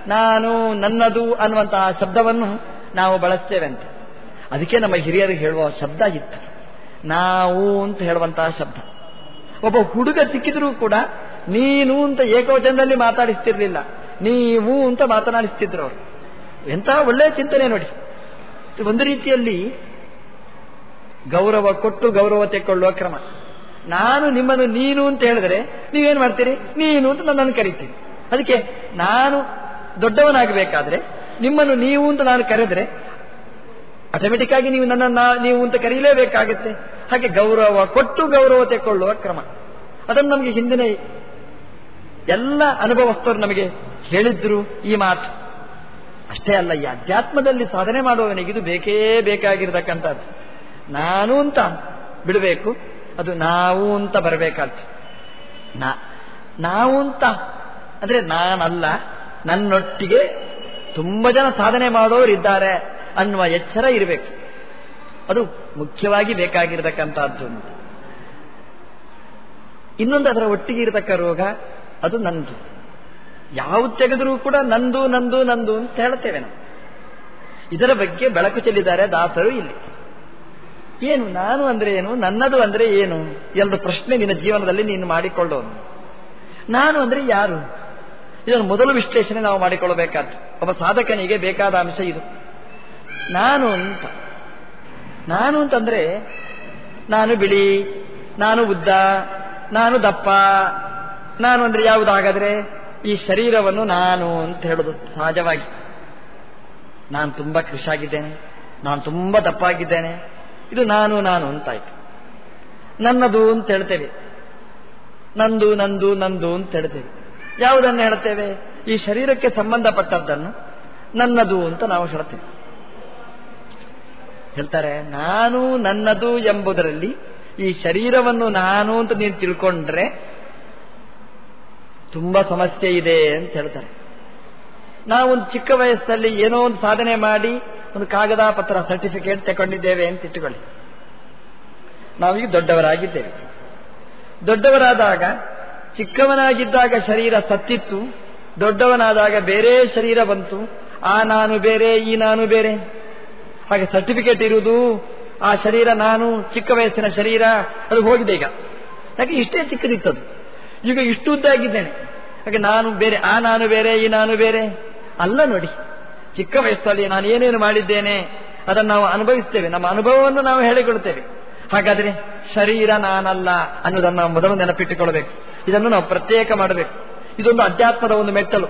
ನಾನು, ನನ್ನದು ಅನ್ನುವಂತಹ ಶಬ್ದವನ್ನು ನಾವು ಬಳಸ್ತೇವೆ ಅಂತ. ಅದಕ್ಕೆ ನಮ್ಮ ಹಿರಿಯರಿಗೆ ಹೇಳುವ ಶಬ್ದ ಇತ್ತು. ನಾವು ಅಂತ ಹೇಳುವಂತಹ ಶಬ್ದ. ಒಬ್ಬ ಹುಡುಗ ಸಿಕ್ಕಿದ್ರೂ ಕೂಡ, ನೀನು ಅಂತ ಏಕವಚನದಲ್ಲಿ ಮಾತಾಡಿಸ್ತಿರ್ಲಿಲ್ಲ. ನೀವು ಅಂತ ಮಾತನಾಡಿಸ್ತಿದ್ರು ಅವರು. ಎಂಥ ಒಳ್ಳೆಯ ಚಿಂತನೆ ನೋಡಿ. ಒಂದು ರೀತಿಯಲ್ಲಿ ಗೌರವ ಕೊಟ್ಟು ಗೌರವ ತೆಕ್ಕೊಳ್ಳುವ ಕ್ರಮ. ನಾನು ನಿಮ್ಮನ್ನು ನೀನು ಅಂತ ಹೇಳಿದ್ರೆ ನೀವೇನು ಮಾಡ್ತೀರಿ? ನೀನು ಅಂತ ನನ್ನನ್ನು ಕರಿತೀನಿ. ಅದಕ್ಕೆ ನಾನು ದೊಡ್ಡವನಾಗಬೇಕಾದ್ರೆ ನಿಮ್ಮನ್ನು ನೀವು ಅಂತ ನಾನು ಕರೆದ್ರೆ ಆಟೋಮೆಟಿಕ್ ಆಗಿ ನೀವು ನನ್ನ ನೀವು ಅಂತ ಕರೀಲೇಬೇಕಾಗುತ್ತೆ. ಹಾಗೆ ಗೌರವ ಕೊಟ್ಟು ಗೌರವ ತೆಕ್ಕೊಳ್ಳುವ ಕ್ರಮ. ಅದನ್ನು ನಮಗೆ ಹಿಂದಿನ ಎಲ್ಲ ಅನುಭವಸ್ಥರು ನಮಗೆ ಹೇಳಿದ್ರು ಈ ಮಾತು. ಅಷ್ಟೇ ಅಲ್ಲ, ಈ ಅಧ್ಯಾತ್ಮದಲ್ಲಿ ಸಾಧನೆ ಮಾಡುವವನಿಗೆ ಇದು ಬೇಕೇ ಬೇಕಾಗಿರತಕ್ಕಂಥದ್ದು. ನಾನು ಅಂತ ಬಿಡಬೇಕು, ಅದು ನಾವು ಅಂತ ಬರಬೇಕಾದ್ದು ನಾವು ಅಂತ ಅಂದ್ರೆ ನಾನಲ್ಲ, ನನ್ನೊಟ್ಟಿಗೆ ತುಂಬ ಜನ ಸಾಧನೆ ಮಾಡೋರು ಇದ್ದಾರೆ ಅನ್ನುವ ಎಚ್ಚರ ಇರಬೇಕು. ಅದು ಮುಖ್ಯವಾಗಿ ಬೇಕಾಗಿರತಕ್ಕಂಥದ್ದು ಇನ್ನೊಂದು ಅದರ ಒಟ್ಟಿಗೆ ಇರತಕ್ಕ ರೋಗ, ಅದು ನಂದು. ಯಾವುದು ತೆಗೆದರೂ ಕೂಡ ನಂದು ನಂದು ನಂದು ಅಂತ ಹೇಳ್ತೇವೆ ನಾವು. ಇದರ ಬಗ್ಗೆ ಬೆಳಕು ಚೆಲ್ಲಿದ್ದಾರೆ ದಾಸರು ಇಲ್ಲಿ. ಏನು, ನಾನು ಅಂದ್ರೆ ಏನು, ನನ್ನದು ಅಂದ್ರೆ ಏನು? ಎರಡು ಪ್ರಶ್ನೆ ನಿನ್ನ ಜೀವನದಲ್ಲಿ ನೀನು ಮಾಡಿಕೊಳ್ಳೋನು. ನಾನು ಅಂದ್ರೆ ಯಾರು? ಇದನ್ನು ಮೊದಲು ವಿಶ್ಲೇಷಣೆ ನಾವು ಮಾಡಿಕೊಳ್ಳಬೇಕಾದ್ದು. ಒಬ್ಬ ಸಾಧಕನಿಗೆ ಬೇಕಾದ ಅಂಶ ಇದು. ನಾನು ಅಂತ. ನಾನು ಅಂತಂದ್ರೆ, ನಾನು ಬಿಳಿ, ನಾನು ಉದ್ದ, ನಾನು ದಪ್ಪ, ನಾನು ಅಂದ್ರೆ ಯಾವುದಾಗಾದ್ರೆ ಈ ಶರೀರವನ್ನು ನಾನು ಅಂತ ಹೇಳೋದು ಸಹಜವಾಗಿ. ನಾನು ತುಂಬಾ ಕೃಷಿಯಾಗಿದ್ದೇನೆ, ನಾನು ತುಂಬಾ ದಪ್ಪಾಗಿದ್ದೇನೆ, ಇದು ನಾನು ನಾನು ಅಂತಾಯ್ತು. ನನ್ನದು ಅಂತ ಹೇಳ್ತೇವೆ. ನಂದು ನಂದು ನಂದು ಅಂತ ಹೇಳ್ತೇವೆ. ಯಾವುದನ್ನು ಹೇಳ್ತೇವೆ ಈ ಶರೀರಕ್ಕೆ ಸಂಬಂಧಪಟ್ಟದ್ದನ್ನು ನನ್ನದು ಅಂತ ನಾವು ಹೇಳ್ತೇವೆ ಹೇಳ್ತಾರೆ, ನಾನು ನನ್ನದು ಎಂಬುದರಲ್ಲಿ ಈ ಶರೀರವನ್ನು ನಾನು ಅಂತ ನೀನು ತಿಳ್ಕೊಂಡ್ರೆ ತುಂಬಾ ಸಮಸ್ಯೆ ಇದೆ ಅಂತ ಹೇಳ್ತಾರೆ. ನಾವೊಂದು ಚಿಕ್ಕ ವಯಸ್ಸಲ್ಲಿ ಏನೋ ಒಂದು ಸಾಧನೆ ಮಾಡಿ ಒಂದು ಕಾಗದ ಪತ್ರ ಸರ್ಟಿಫಿಕೇಟ್ ತಗೊಂಡಿದ್ದೇವೆ ಅಂತ ಇಟ್ಟುಕೊಳ್ಳಿ. ನಾವೀಗ ದೊಡ್ಡವರಾಗಿದ್ದೇವೆ. ದೊಡ್ಡವರಾದಾಗ, ಚಿಕ್ಕವನಾಗಿದ್ದಾಗ ಶರೀರ ಸತ್ತಿತ್ತು, ದೊಡ್ಡವನಾದಾಗ ಬೇರೆ ಶರೀರ ಬಂತು, ಆ ನಾನು ಬೇರೆ, ಈ ನಾನು ಬೇರೆ. ಹಾಗೆ ಸರ್ಟಿಫಿಕೇಟ್ ಇರುವುದು, ಆ ಶರೀರ ನಾನು, ಚಿಕ್ಕ ವಯಸ್ಸಿನ ಶರೀರ, ಅದು ಹೋಗಿದೆ ಈಗ. ಯಾಕೆ ಇಷ್ಟೇ ಚಿಕ್ಕದಿತ್ತದು? ಈಗ ಇಷ್ಟು ಉದ್ದಾಗಿದ್ದೇನೆ ಹಾಗೆ ನಾನು ಬೇರೆ, ಆ ನಾನು ಬೇರೆ, ಈ ನಾನು ಬೇರೆ. ಅಲ್ಲ ನೋಡಿ, ಚಿಕ್ಕ ವಯಸ್ಸಲ್ಲಿ ನಾನು ಏನೇನು ಮಾಡಿದ್ದೇನೆ, ಅದನ್ನು ನಾವು ಅನುಭವಿಸ್ತೇವೆ. ನಮ್ಮ ಅನುಭವವನ್ನು ನಾವು ಹೇಳಿಕೊಳ್ಳುತ್ತೇವೆ ಹಾಗಾದರೆ ಶರೀರ ನಾನಲ್ಲ ಅನ್ನೋದನ್ನು ನಾವು ಮೊದಲು ನೆನಪಿಟ್ಟುಕೊಳ್ಳಬೇಕು. ಇದನ್ನು ನಾವು ಪ್ರತ್ಯೇಕ ಮಾಡಬೇಕು. ಇದೊಂದು ಅಧ್ಯಾತ್ಮದ ಒಂದು ಮೆಟ್ಟಲು.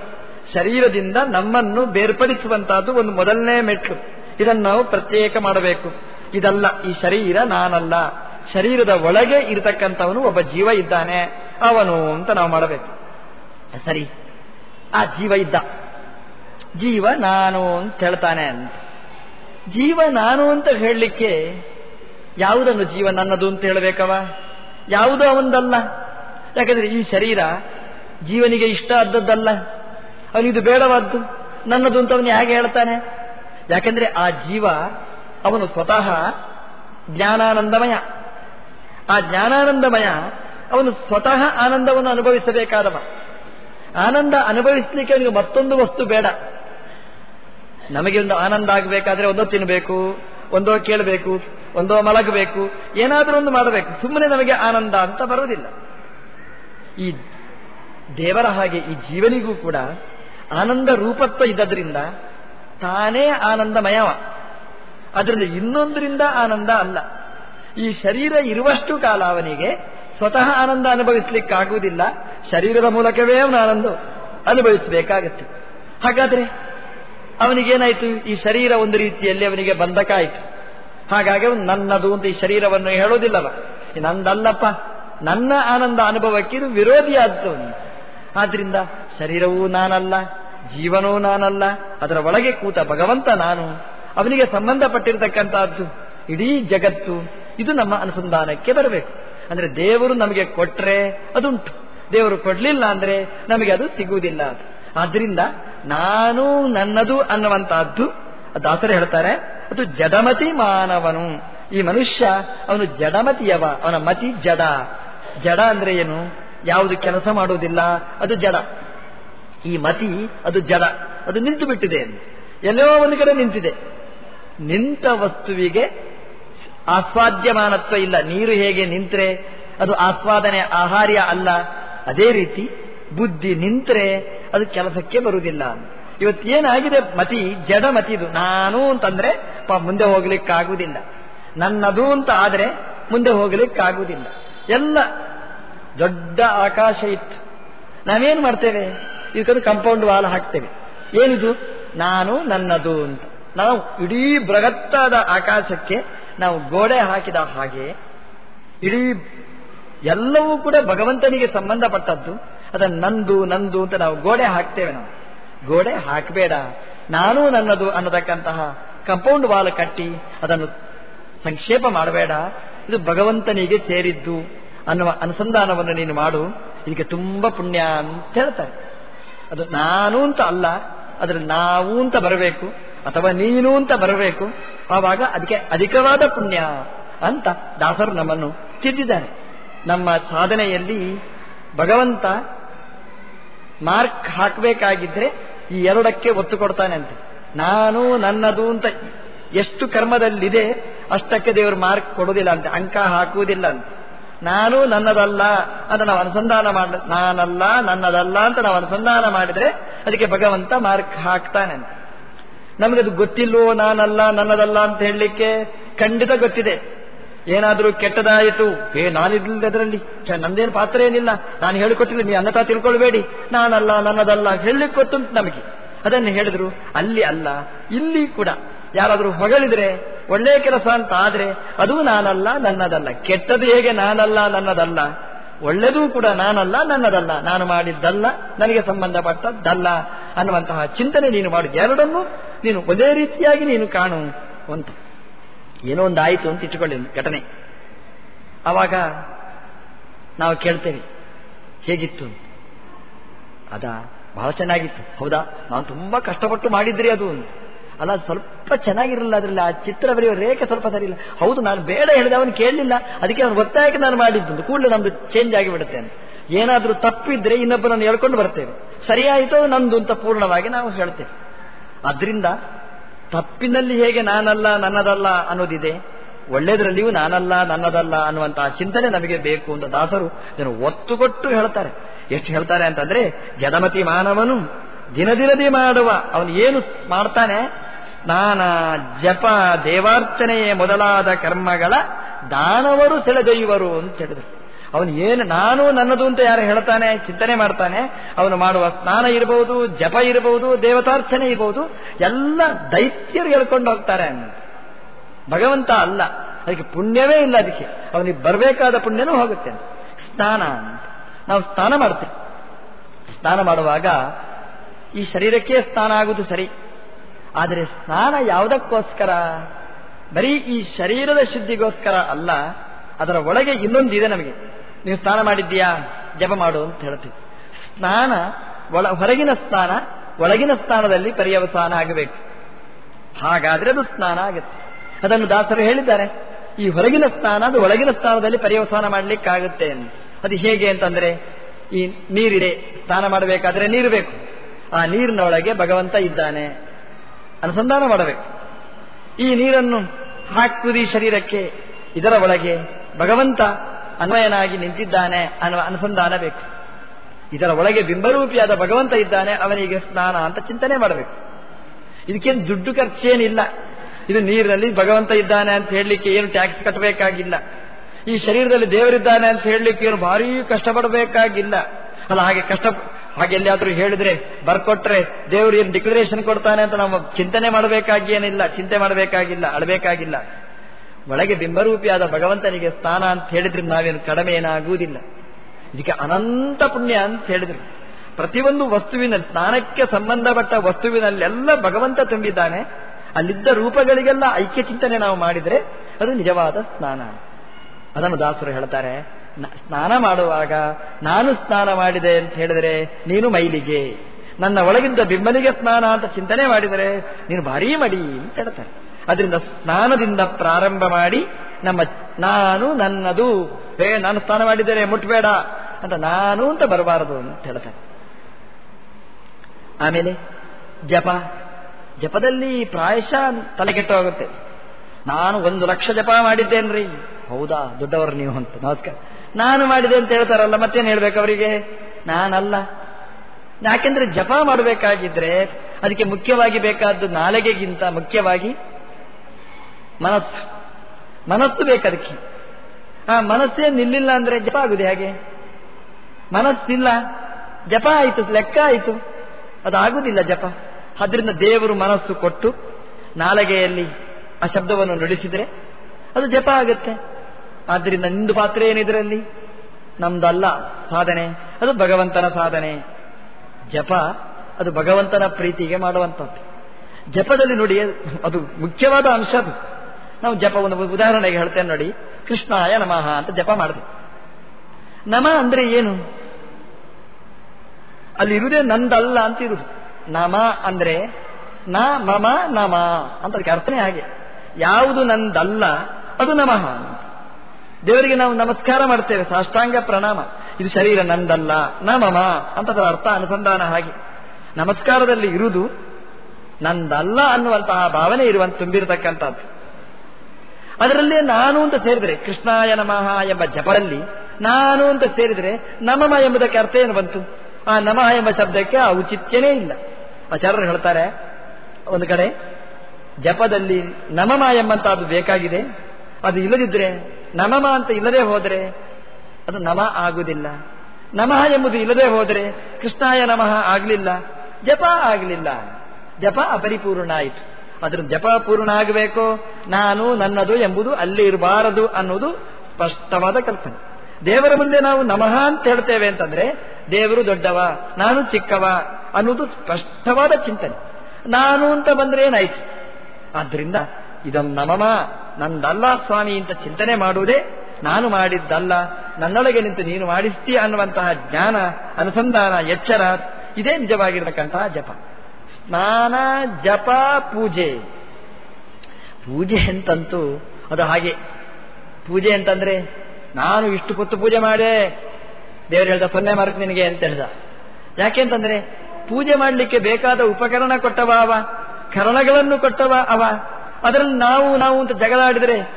ಶರೀರದಿಂದ ನಮ್ಮನ್ನು ಬೇರ್ಪಡಿಸುವಂತಹದ್ದು ಒಂದು ಮೊದಲನೇ ಮೆಟ್ಟಲು ಇದನ್ನು ನಾವು ಪ್ರತ್ಯೇಕ ಮಾಡಬೇಕು. ಇದಲ್ಲ, ಈ ಶರೀರ ನಾನಲ್ಲ. ಶರೀರದ ಒಳಗೆ ಇರತಕ್ಕಂಥವನು ಒಬ್ಬ ಜೀವ ಇದ್ದಾನೆ. ಅವನು ಅಂತ ನಾವು ಮಾಡಬೇಕು. ಸರಿ. ಆ ಜೀವ ಇದ್ದ. ಜೀವ ನಾನು ಅಂತ ಹೇಳ್ತಾನೆ ಅಂತ. ಜೀವ ನಾನು ಅಂತ ಹೇಳಲಿಕ್ಕೆ ಯಾವುದನ್ನು ಜೀವ ನನ್ನದು ಅಂತ ಹೇಳಬೇಕವ? ಯಾವುದು ಅವಂದಲ್ಲ ಯಾಕಂದ್ರೆ ಈ ಶರೀರ ಜೀವನಿಗೆ ಇಷ್ಟ ಆದದ್ದಲ್ಲ ಅವನಿದು ಬೇಡವಾದ್ದು. ನನ್ನದು ಅಂತ ಅವನು ಹೇಗೆ ಹೇಳ್ತಾನೆ? ಯಾಕಂದ್ರೆ ಆ ಜೀವ ಅವನು ಸ್ವತಃ ಜ್ಞಾನಾನಂದಮಯ. ಆ ಜ್ಞಾನಾನಂದಮಯ ಅವನು ಸ್ವತಃ ಆನಂದವನ್ನು ಅನುಭವಿಸಬೇಕಾದವ. ಆನಂದ ಅನುಭವಿಸಲಿಕ್ಕೆ ಅವನಿಗೆ ಮತ್ತೊಂದು ವಸ್ತು ಬೇಡ. ನಮಗೆ ಒಂದು ಆನಂದ ಆಗಬೇಕಾದ್ರೆ ಒಂದೋ ತಿನ್ನಬೇಕು ಒಂದೋ ಕೇಳಬೇಕು, ಒಂದೋ ಮಲಗಬೇಕು, ಏನಾದರೂ ಒಂದು ಮಾಡಬೇಕು. ಸುಮ್ಮನೆ ನಮಗೆ ಆನಂದ ಅಂತ ಬರುವುದಿಲ್ಲ. ಈ ದೇವರ ಹಾಗೆ ಈ ಜೀವನಿಗೂ ಕೂಡ ಆನಂದ ರೂಪತ್ವ ಇದ್ದದ್ರಿಂದ ತಾನೇ ಆನಂದಮಯವ. ಅದರಿಂದ ಇನ್ನೊಂದರಿಂದ ಆನಂದ ಅಲ್ಲ. ಈ ಶರೀರ ಇರುವಷ್ಟು ಕಾಲ ಅವನಿಗೆ ಸ್ವತಃ ಆನಂದ ಅನುಭವಿಸ್ಲಿಕ್ಕಾಗುವುದಿಲ್ಲ. ಶರೀರದ ಮೂಲಕವೇ ಅವನು ಆನಂದ ಅನುಭವಿಸಬೇಕಾಗತ್ತೆ. ಹಾಗಾದ್ರೆ ಅವನಿಗೇನಾಯ್ತು? ಈ ಶರೀರ ಒಂದು ರೀತಿಯಲ್ಲಿ ಅವನಿಗೆ ಬಂಧಕ ಆಯಿತು ಹಾಗಾಗಿ ಅವನು ನನ್ನದು ಅಂತ ಈ ಶರೀರವನ್ನು ಹೇಳೋದಿಲ್ಲವ ನಂದಲ್ಲಪ್ಪ, ನನ್ನ ಆನಂದ ಅನುಭವಕ್ಕೆ ಇದು ವಿರೋಧಿಯಾದ್ದು ಆದ್ರಿಂದ ಶರೀರವೂ ನಾನಲ್ಲ ಜೀವನವೂ ನಾನಲ್ಲ, ಅದರ ಒಳಗೆ ಕೂತ ಭಗವಂತ ನಾನು. ಅವನಿಗೆ ಸಂಬಂಧಪಟ್ಟಿರತಕ್ಕಂತಹದ್ದು ಇಡೀ ಜಗತ್ತು. ಇದು ನಮ್ಮ ಅನುಸಂಧಾನಕ್ಕೆ ಬರಬೇಕು. ಅಂದ್ರೆ ದೇವರು ನಮಗೆ ಕೊಟ್ಟರೆ ಅದುಂಟು. ದೇವರು ಕೊಡಲಿಲ್ಲ ಅಂದ್ರೆ ನಮಗೆ ಅದು ಸಿಗುವುದಿಲ್ಲ ಅದು. ಆದ್ರಿಂದ ನಾನು ನನ್ನದು ಅನ್ನುವಂತಹದ್ದು ದಾಸರು ಹೇಳ್ತಾರೆ, ಅದು ಜಡಮತಿ ಮಾನವನು. ಈ ಮನುಷ್ಯ ಅವನು ಜಡಮತಿಯವ, ಅವನ ಮತಿ ಜಡ. ಜಡ ಅಂದ್ರೆ ಏನು? ಯಾವುದು ಕೆಲಸ ಮಾಡುವುದಿಲ್ಲ, ಅದು ಜಡ. ಈ ಮತಿ, ಅದು ಜಡ. ಅದು ನಿಂತು ಬಿಟ್ಟಿದೆ ಎಲ್ಲೋ ಒಂದು ಕಡೆ ನಿಂತಿದೆ. ನಿಂತ ವಸ್ತುವಿಗೆ ಆಸ್ವಾದ್ಯಮಾನತ್ವ ಇಲ್ಲ. ನೀರು ಹೇಗೆ ನಿಂತರೆ? ಅದು ಆಸ್ವಾದನೆ ಆಹಾರ್ಯ ಅಲ್ಲ. ಅದೇ ರೀತಿ ಬುದ್ಧಿ ನಿಂತರೆ ಅದು ಕೆಲಸಕ್ಕೆ ಬರುವುದಿಲ್ಲ. ಇವತ್ತೇನಾಗಿದೆ ಮತಿ, ಜಡ ಮತಿದು ನಾನು ಅಂತಂದ್ರೆ ಮುಂದೆ ಹೋಗ್ಲಿಕ್ಕಾಗುವುದಿಲ್ಲ. ನನ್ನದು ಅಂತ ಆದರೆ ಮುಂದೆ ಹೋಗ್ಲಿಕ್ಕಾಗುವುದಿಲ್ಲ. ಎಲ್ಲ ದೊಡ್ಡ ಆಕಾಶ ಇತ್ತು. ನಾವೇನು ಮಾಡ್ತೇವೆ? ಇದಕ್ಕೊಂದು ಕಂಪೌಂಡ್ ವಾಲ್ ಹಾಕ್ತೇವೆ. ಏನಿದು? ನಾನು ನನ್ನದು ಅಂತ. ನಾವು ಇಡೀ ಬೃಹತ್ತಾದ ಆಕಾಶಕ್ಕೆ ನಾವು ಗೋಡೆ ಹಾಕಿದ ಹಾಗೆ ಇಡೀ ಎಲ್ಲವೂ ಕೂಡ ಭಗವಂತನಿಗೆ ಸಂಬಂಧಪಟ್ಟದ್ದು. ಅದನ್ನು ನಂದು ನಂದು ಅಂತ ನಾವು ಗೋಡೆ ಹಾಕ್ತೇವೆ ನಾವು. ಗೋಡೆ ಹಾಕಬೇಡ. ನಾನು ನನ್ನದು ಅನ್ನತಕ್ಕಂತಹ ಕಂಪೌಂಡ್ ವಾಲ್ ಕಟ್ಟಿ ಅದನ್ನು ಸಂಕ್ಷೇಪ ಮಾಡಬೇಡ. ಇದು ಭಗವಂತನಿಗೆ ಸೇರಿದ್ದು ಅನ್ನುವ ಅನುಸಂಧಾನವನ್ನು ನೀನು ಮಾಡು. ಇದಕ್ಕೆ ತುಂಬಾ ಪುಣ್ಯ ಅಂತ ಹೇಳ್ತಾರೆ. ಅದು ನಾನು ಅಂತ ಅಲ್ಲ ಅದರಲ್ಲಿ ನಾವು ಅಂತ ಬರಬೇಕು, ಅಥವಾ ನೀನು ಅಂತ ಬರಬೇಕು. ಆವಾಗ ಅದಕ್ಕೆ ಅಧಿಕವಾದ ಪುಣ್ಯ ಅಂತ ದಾಸರು ನಮ್ಮನ್ನು ತಿದ್ದಿದ್ದಾರೆ. ನಮ್ಮ ಸಾಧನೆಯಲ್ಲಿ ಭಗವಂತ ಮಾರ್ಕ್ ಹಾಕಬೇಕಾಗಿದ್ರೆ ಈ ಎರಡಕ್ಕೆ ಒತ್ತು ಕೊಡ್ತಾನೆ ಅಂತ. ನಾನು ನನ್ನದು ಅಂತ ಎಷ್ಟು ಕರ್ಮದಲ್ಲಿದೆ ಅಷ್ಟಕ್ಕೆ ದೇವರು ಮಾರ್ಕ್ ಕೊಡುವುದಿಲ್ಲ ಅಂತ, ಅಂಕ ಹಾಕುವುದಿಲ್ಲ ಅಂತ. ನಾನು ನನ್ನದಲ್ಲ ಅಂತ ನಾವು ಅನುಸಂಧಾನ ಮಾಡ ನಾನಲ್ಲ ನನ್ನದಲ್ಲ ಅಂತ ನಾವು ಅನುಸಂಧಾನ ಮಾಡಿದ್ರೆ ಅದಕ್ಕೆ ಭಗವಂತ ಮಾರ್ಕ್ ಹಾಕ್ತಾನೆ ಅಂತ. ನಮಗದು ಗೊತ್ತಿಲ್ವೋ ನಾನಲ್ಲ, ನನ್ನದಲ್ಲ ಅಂತ ಹೇಳಲಿಕ್ಕೆ ಖಂಡಿತ ಗೊತ್ತಿದೆ. ಏನಾದರೂ ಕೆಟ್ಟದಾಯಿತು, ಏ ನಾನಿಲ್ಲದರಲ್ಲಿ ನಂದೇನು ಪಾತ್ರ ಏನಿಲ್ಲ. ನಾನು ಹೇಳಿಕೊಟ್ಟಿಲ್ಲ, ನೀ ಅನ್ನತಾ ತಿಳ್ಕೊಳ್ಬೇಡಿ. ನಾನಲ್ಲ, ನನ್ನದಲ್ಲ ಹೇಳಲಿಕ್ಕೆ ಗೊತ್ತುಂಟು ನಮಗೆ. ಅದನ್ನು ಹೇಳಿದ್ರು, ಅಲ್ಲಿ ಅಲ್ಲ, ಇಲ್ಲಿ ಕೂಡ. ಯಾರಾದರೂ ಹೊಗಳಿದ್ರೆ, ಒಳ್ಳೆಯ ಕೆಲಸ ಅಂತ ಆದರೆ, ಅದು ನಾನಲ್ಲ, ನನ್ನದಲ್ಲ. ಕೆಟ್ಟದು ಹೇಗೆ ನಾನಲ್ಲ, ನನ್ನದಲ್ಲ? ಒಳ್ಳೆದೂ ಕೂಡ ನಾನಲ್ಲ, ನನ್ನದಲ್ಲ. ನಾನು ಮಾಡಿದ್ದಲ್ಲ, ನನಗೆ ಸಂಬಂಧಪಟ್ಟದ್ದಲ್ಲ ಅನ್ನುವಂತಹ ಚಿಂತನೆ ನೀನು ಮಾಡಿದ ಎರಡನ್ನು ನೀನು ಒಂದೇ ರೀತಿಯಾಗಿ ನೀನು ಕಾಣು ಅಂತ. ಏನೋ ಒಂದು ಆಯಿತು ಅಂತ ಇಟ್ಟುಕೊಳ್ಳಿ ಘಟನೆ. ಆವಾಗ ನಾವು ಕೇಳ್ತೇವೆ, ಹೇಗಿತ್ತು ಅದ, ಬಹಳ ಚೆನ್ನಾಗಿತ್ತು. ಹೌದಾ? ನಾನು ತುಂಬಾ ಕಷ್ಟಪಟ್ಟು ಮಾಡಿದ್ರಿ ಅದು ಅಲ್ಲ, ಸ್ವಲ್ಪ ಚೆನ್ನಾಗಿರಲಿಲ್ಲ ಅದರಲ್ಲಿ. ಆ ಚಿತ್ರ ಬರೆಯೋ ರೇಖೆ ಸ್ವಲ್ಪ ಸರಿ ಇಲ್ಲ. ಹೌದು, ನಾನು ಬೇಡ ಹೇಳಿದೆ ಅವನು ಕೇಳಲಿಲ್ಲ. ಅದಕ್ಕೆ ಅವನು ಒತ್ತಾಯಕ್ಕೆ ನಾನು ಮಾಡಿದ್ದು. ಕೂಡಲೇ ನಮ್ದು ಚೇಂಜ್ ಆಗಿಬಿಡುತ್ತೆ ಅಂತ. ಏನಾದರೂ ತಪ್ಪಿದ್ರೆ ಇನ್ನೊಬ್ಬರನ್ನು ಹೇಳ್ಕೊಂಡು ಬರ್ತೇವೆ. ಸರಿಯಾಯಿತು ನಂದು ಅಂತ ಪೂರ್ಣವಾಗಿ ನಾವು ಹೇಳ್ತೇವೆ. ಅದರಿಂದ ತಪ್ಪಿನಲ್ಲಿ ಹೇಗೆ ನಾನಲ್ಲ, ನನ್ನದಲ್ಲ ಅನ್ನೋದಿದೆ. ಒಳ್ಳೆಯದರಲ್ಲಿಯೂ ನಾನಲ್ಲ, ನನ್ನದಲ್ಲ ಅನ್ನುವಂತಹ ಚಿಂತನೆ ನಮಗೆ ಬೇಕು ಅಂತ ದಾಸರು ಇದನ್ನು ಒತ್ತು ಕೊಟ್ಟು ಹೇಳ್ತಾರೆ. ಎಷ್ಟು ಹೇಳ್ತಾರೆ ಅಂತಂದ್ರೆ, ಜಡಮತಿ ಮಾನವನು ದಿನ ದಿನದಿ ಮಾಡುವ. ಅವನು ಏನು ಮಾಡ್ತಾನೆ? ಸ್ನಾನ ಜಪ ದೇವಾರ್ಚನೆಯೇ ಮೊದಲಾದ ಕರ್ಮಗಳ ದಾನವರು ಸೆಳೆದೊಯ್ಯುವರು ಅಂತ ಹೇಳಿದರು. ಅವನು ಏನು ನಾನು ನನ್ನದು ಅಂತ ಯಾರು ಹೇಳ್ತಾನೆ, ಚಿಂತನೆ ಮಾಡ್ತಾನೆ, ಅವನು ಮಾಡುವ ಸ್ನಾನ ಇರಬಹುದು ಜಪ ಇರಬಹುದು ದೇವತಾರ್ಚನೆ ಇರಬಹುದು ಎಲ್ಲ ದೈತ್ಯರು ಹೇಳ್ಕೊಂಡು ಹೋಗ್ತಾರೆ ಭಗವಂತ ಅಲ್ಲ. ಅದಕ್ಕೆ ಪುಣ್ಯವೇ ಇಲ್ಲ ಅದಕ್ಕೆ. ಅವನಿಗೆ ಬರಬೇಕಾದ ಪುಣ್ಯನೂ ಹೋಗುತ್ತೆ ಸ್ನಾನ ಅಂತ. ನಾವು ಸ್ನಾನ ಮಾಡ್ತೇವೆ. ಸ್ನಾನ ಮಾಡುವಾಗ ಈ ಶರೀರಕ್ಕೆ ಸ್ನಾನ ಆಗುವುದು ಸರಿ. ಆದರೆ ಸ್ನಾನ ಯಾವುದಕ್ಕೋಸ್ಕರ? ಬರೀ ಈ ಶರೀರದ ಶುದ್ಧಿಗೋಸ್ಕರ ಅಲ್ಲ, ಅದರ ಒಳಗೆ ಇನ್ನೊಂದಿದೆ ನಮಗೆ. ನೀವು ಸ್ನಾನ ಮಾಡಿದ್ದೀಯಾ? ಜಪ ಮಾಡು ಅಂತ ಹೇಳ್ತೀವಿ. ಸ್ನಾನ, ಒಳ, ಹೊರಗಿನ ಸ್ನಾನ, ಒಳಗಿನ ಸ್ನಾನದಲ್ಲಿ ಪರ್ಯವಸಾನ ಆಗಬೇಕು. ಹಾಗಾದ್ರೆ ಅದು ಸ್ನಾನ ಆಗುತ್ತೆ. ಅದನ್ನು ದಾಸರು ಹೇಳಿದ್ದಾರೆ. ಈ ಹೊರಗಿನ ಸ್ನಾನ, ಅದು ಒಳಗಿನ ಸ್ನಾನದಲ್ಲಿ ಪರ್ಯವಸಾನ ಮಾಡಲಿಕ್ಕಾಗುತ್ತೆ ಅದು ಹೇಗೆ ಅಂತಂದ್ರೆ, ಈ ನೀರಿದೆ, ಸ್ನಾನ ಮಾಡಬೇಕಾದ್ರೆ ನೀರು ಬೇಕು. ಆ ನೀರಿನ ಒಳಗೆ ಭಗವಂತ ಇದ್ದಾನೆ. ಅನುಸಂಧಾನ ಮಾಡಬೇಕು. ಈ ನೀರನ್ನು ಹಾಕುದಿ ಶರೀರಕ್ಕೆ, ಇದರ ಒಳಗೆ ಭಗವಂತ ಅನ್ವಯನಾಗಿ ನಿಂತಿದ್ದಾನೆ ಅನ್ನುವ ಅನುಸಂಧಾನ ಬೇಕು. ಇದರ ಒಳಗೆ ಬಿಂಬರೂಪಿಯಾದ ಭಗವಂತ ಇದ್ದಾನೆ, ಅವನಿಗೆ ಸ್ನಾನ ಅಂತ ಚಿಂತನೆ ಮಾಡಬೇಕು. ಇದಕ್ಕೇನು ದುಡ್ಡು ಖರ್ಚೇನಿಲ್ಲ. ಇದು ನೀರಿನಲ್ಲಿ ಭಗವಂತ ಇದ್ದಾನೆ ಅಂತ ಹೇಳಲಿಕ್ಕೆ ಏನು ಟ್ಯಾಕ್ಸ್ ಕಟ್ಟಬೇಕಾಗಿಲ್ಲ. ಈ ಶರೀರದಲ್ಲಿ ದೇವರಿದ್ದಾನೆ ಅಂತ ಹೇಳಲಿಕ್ಕೆ ಏನು ಭಾರೀ ಕಷ್ಟಪಡಬೇಕಾಗಿಲ್ಲ. ಅಲ್ಲ, ಹಾಗೆ ಕಷ್ಟ ಹಾಗೆ ಎಲ್ಲಿಯಾದ್ರೂ ಹೇಳಿದ್ರೆ, ಬರ್ಕೊಟ್ರೆ ದೇವರು ಏನು ಡಿಕ್ಲರೇಷನ್ ಕೊಡ್ತಾನೆ ಅಂತ ನಾವು ಚಿಂತನೆ ಮಾಡಬೇಕಾಗಿ ಏನಿಲ್ಲ ಚಿಂತೆ ಮಾಡಬೇಕಾಗಿಲ್ಲ, ಅಳಬೇಕಾಗಿಲ್ಲ. ಒಳಗೆ ಬಿಂಬರೂಪಿಯಾದ ಭಗವಂತನಿಗೆ ಸ್ನಾನ ಅಂತ ಹೇಳಿದ್ರೆ ನಾವೇನು ಕಡಿಮೆ ಏನಾಗುವುದಿಲ್ಲ. ಇದಕ್ಕೆ ಅನಂತ ಪುಣ್ಯ ಅಂತ ಹೇಳಿದ್ರು. ಪ್ರತಿಯೊಂದು ವಸ್ತುವಿನಲ್ಲಿ, ಸ್ನಾನಕ್ಕೆ ಸಂಬಂಧಪಟ್ಟ ವಸ್ತುವಿನಲ್ಲೆಲ್ಲ ಭಗವಂತ ತುಂಬಿದ್ದಾನೆ. ಅಲ್ಲಿದ್ದ ರೂಪಗಳಿಗೆಲ್ಲ ಐಕ್ಯ ಚಿಂತನೆ ನಾವು ಮಾಡಿದರೆ ಅದು ನಿಜವಾದ ಸ್ನಾನ. ಅದನ್ನು ದಾಸರು ಹೇಳ್ತಾರೆ ಸ್ನಾನ ಮಾಡುವಾಗ ನಾನು ಸ್ನಾನ ಮಾಡಿದೆ ಅಂತ ಹೇಳಿದರೆ ನೀನು ಮೈಲಿಗೆ. ನನ್ನ ಒಳಗಿದ್ದ ಬಿಂಬಲಿಗೆ ಸ್ನಾನ ಅಂತ ಚಿಂತನೆ ಮಾಡಿದರೆ ನೀನು ಭಾರೀ ಮಡಿ ಅಂತ ಹೇಳ್ತಾರೆ. ಅದರಿಂದ ಸ್ನಾನದಿಂದ ಪ್ರಾರಂಭ ಮಾಡಿ ನಮ್ಮ ನಾನು ನನ್ನದು, ಹೇ, ನಾನು ಸ್ನಾನ ಮಾಡಿದ್ದೇನೆ ಮುಟ್ಬೇಡ ಅಂತ ನಾನು ಅಂತ ಬರಬಾರದು ಅಂತ ಹೇಳ್ತಾರೆ. ಆಮೇಲೆ ಜಪ. ಜಪದಲ್ಲಿ ಪ್ರಾಯಶಃ ತಲೆಗೆಟ್ಟು ಹೋಗುತ್ತೆ. ನಾನು ಒಂದು ಲಕ್ಷ ಜಪ ಮಾಡಿದ್ದೇನ್ರಿ. ಹೌದಾ, ದೊಡ್ಡವರು ನೀವು ಅಂತ. ನಮಸ್ಕಾರ. ನಾನು ಮಾಡಿದೆ ಅಂತ ಹೇಳ್ತಾರಲ್ಲ, ಮತ್ತೇನು ಹೇಳ್ಬೇಕು ಅವರಿಗೆ? ನಾನಲ್ಲ. ಯಾಕೆಂದ್ರೆ ಜಪ ಮಾಡಬೇಕಾಗಿದ್ರೆ ಅದಕ್ಕೆ ಮುಖ್ಯವಾಗಿ ಬೇಕಾದ್ದು ನಾಲಿಗೆಗಿಂತ ಮುಖ್ಯವಾಗಿ ಮನಸ್ಸು. ಮನಸ್ಸು ಬೇಕದಕ್ಕೆ ಆ ಮನಸ್ಸೇ ನಿಲ್ಲಿಲ್ಲ ಅಂದ್ರೆ ಜಪ ಆಗುದು ಹೇಗೆ? ಮನಸ್ಸಿಲ್ಲ, ಜಪ ಆಯಿತು, ಲೆಕ್ಕ ಆಯಿತು. ಅದಾಗುದಿಲ್ಲ ಜಪ. ಅದರಿಂದ ದೇವರು ಮನಸ್ಸು ಕೊಟ್ಟು ನಾಲಗೆಯಲ್ಲಿ ಆ ಶಬ್ದವನ್ನು ನುಡಿಸಿದ್ರೆ ಅದು ಜಪ ಆಗುತ್ತೆ. ಆದ್ದರಿಂದ ನಿಂದು ಪಾತ್ರ ಏನಿದರಲ್ಲಿ ನಮ್ದಲ್ಲ, ಸಾಧನೆ. ಅದು ಭಗವಂತನ ಸಾಧನೆ. ಜಪ, ಅದು ಭಗವಂತನ ಪ್ರೀತಿಗೆ ಮಾಡುವಂಥದ್ದು. ಜಪದಲ್ಲಿ ನೋಡಿ, ಅದು ಮುಖ್ಯವಾದ ಅಂಶ ಅದು. ನಾವು ಜಪ ಒಂದು ಉದಾಹರಣೆಗೆ ಹೇಳ್ತೇನೆ ನೋಡಿ. ಕೃಷ್ಣಾಯ ನಮಃ ಅಂತ ಜಪ ಮಾಡಿದೆ ನಮ ಅಂದ್ರೆ ಏನು? ಅಲ್ಲಿ ಇರುವುದೇ ನಂದಲ್ಲ ಅಂತ ಇರುವುದು. ನಮ ಅಂದ್ರೆ ನ ಮಮ ನಮ ಅಂತ ಅದಕ್ಕೆ ಅರ್ಥನೇ ಹಾಗೆ. ಯಾವುದು ನಂದಲ್ಲ, ಅದು ನಮಃ. ದೇವರಿಗೆ ನಾವು ನಮಸ್ಕಾರ ಮಾಡ್ತೇವೆ. ಸಾಷ್ಟಾಂಗ ಪ್ರಣಾಮ. ಇದು ಶರೀರ ನಂದಲ್ಲ, ನಮಮ ಅಂತದರ ಅರ್ಥ ಅನುಸಂಧಾನ ಹಾಗೆ. ನಮಸ್ಕಾರದಲ್ಲಿ ಇರುವುದು ನಂದಲ್ಲ ಅನ್ನುವಂತಹ ಭಾವನೆ ಇರುವಂತ ತುಂಬಿರತಕ್ಕಂಥದ್ದು. ಅದರಲ್ಲೇ ನಾನು ಅಂತ ಸೇರಿದರೆ ಕೃಷ್ಣಾಯ ನಮಃ ಎಂಬ ಜಪರಲ್ಲಿ ನಾನು ಅಂತ ಸೇರಿದರೆ ನಮಮ ಎಂಬುದಕ್ಕೆ ಅರ್ಥ ಏನು ಬಂತು? ಆ ನಮಃ ಎಂಬ ಶಬ್ದಕ್ಕೆ ಔಚಿತ್ಯನೇ ಇಲ್ಲ. ಆಚಾರ್ಯರು ಹೇಳ್ತಾರೆ, ಒಂದು ಕಡೆ ಜಪದಲ್ಲಿ ನಮಮ ಎಂಬಂತಹದ್ದು ಬೇಕಾಗಿದೆ. ಅದು ಇಲ್ಲದಿದ್ರೆ ನಮಮ ಅಂತ ಇಲ್ಲದೆ ಹೋದರೆ ಅದು ನಮ ಆಗುವುದಿಲ್ಲ. ನಮಃ ಎಂಬುದು ಇಲ್ಲದೆ ಹೋದರೆ ಕೃಷ್ಣಾಯ ನಮಃ ಆಗಲಿಲ್ಲ. ಜಪ ಆಗಲಿಲ್ಲ. ಜಪ ಅಪರಿಪೂರ್ಣ ಆಯಿತು. ಅದರ ಜಪ ಪೂರ್ಣ ಆಗಬೇಕು? ನಾನು ನನ್ನದು ಎಂಬುದು ಅಲ್ಲಿ ಇರಬಾರದು ಅನ್ನೋದು ಸ್ಪಷ್ಟವಾದ ಕಲ್ಪನೆ. ದೇವರ ಮುಂದೆ ನಾವು ನಮಃ ಅಂತ ಹೇಳ್ತೇವೆ ಅಂತಂದ್ರೆ, ದೇವರು ದೊಡ್ಡವ, ನಾನು ಚಿಕ್ಕವ ಅನ್ನೋದು ಸ್ಪಷ್ಟವಾದ ಚಿಂತನೆ. ನಾನು ಅಂತ ಬಂದ್ರೆ ಏನಾಯ್ತು? ಆದ್ರಿಂದ ಇದಂ ನಮಮ ನಂದಲ್ಲ ಸ್ವಾಮಿ ಅಂತ ಚಿಂತನೆ ಮಾಡುವುದೇ ನಾನು ಮಾಡಿದ್ದಲ್ಲ. ನನ್ನೊಳಗೆ ನಿಂತು ನೀನು ಮಾಡಿಸ್ತೀಯ ಅನ್ನುವಂತಹ ಜ್ಞಾನ, ಅನುಸಂಧಾನ, ಎಚ್ಚರ, ಇದೇ ನಿಜವಾಗಿರತಕ್ಕಂತಹ ಜಪ. ಸ್ನಾನ, ಜಪ, ಪೂಜೆ. ಪೂಜೆ ಅಂತಂತೂ ಅದು ಹಾಗೆ. ಪೂಜೆ ಅಂತಂದ್ರೆ ನಾನು ಇಷ್ಟು ಹೊತ್ತು ಪೂಜೆ ಮಾಡಿ ದೇವರು ಹೇಳ್ದ ಸೊನ್ನೆ ಮಾರ್ಕ್ ನಿನಗೆ ಅಂತ ಹೇಳ್ದ. ಯಾಕೆಂತಂದ್ರೆ ಪೂಜೆ ಮಾಡಲಿಕ್ಕೆ ಬೇಕಾದ ಉಪಕರಣ ಕೊಟ್ಟವ ಅವ, ಕರಣಗಳನ್ನು ಕೊಟ್ಟವ ಅವ. ಅದರಲ್ಲಿ ನಾವು ನಾವು ಅಂತ ಜಗಳಾಡಿದರೆ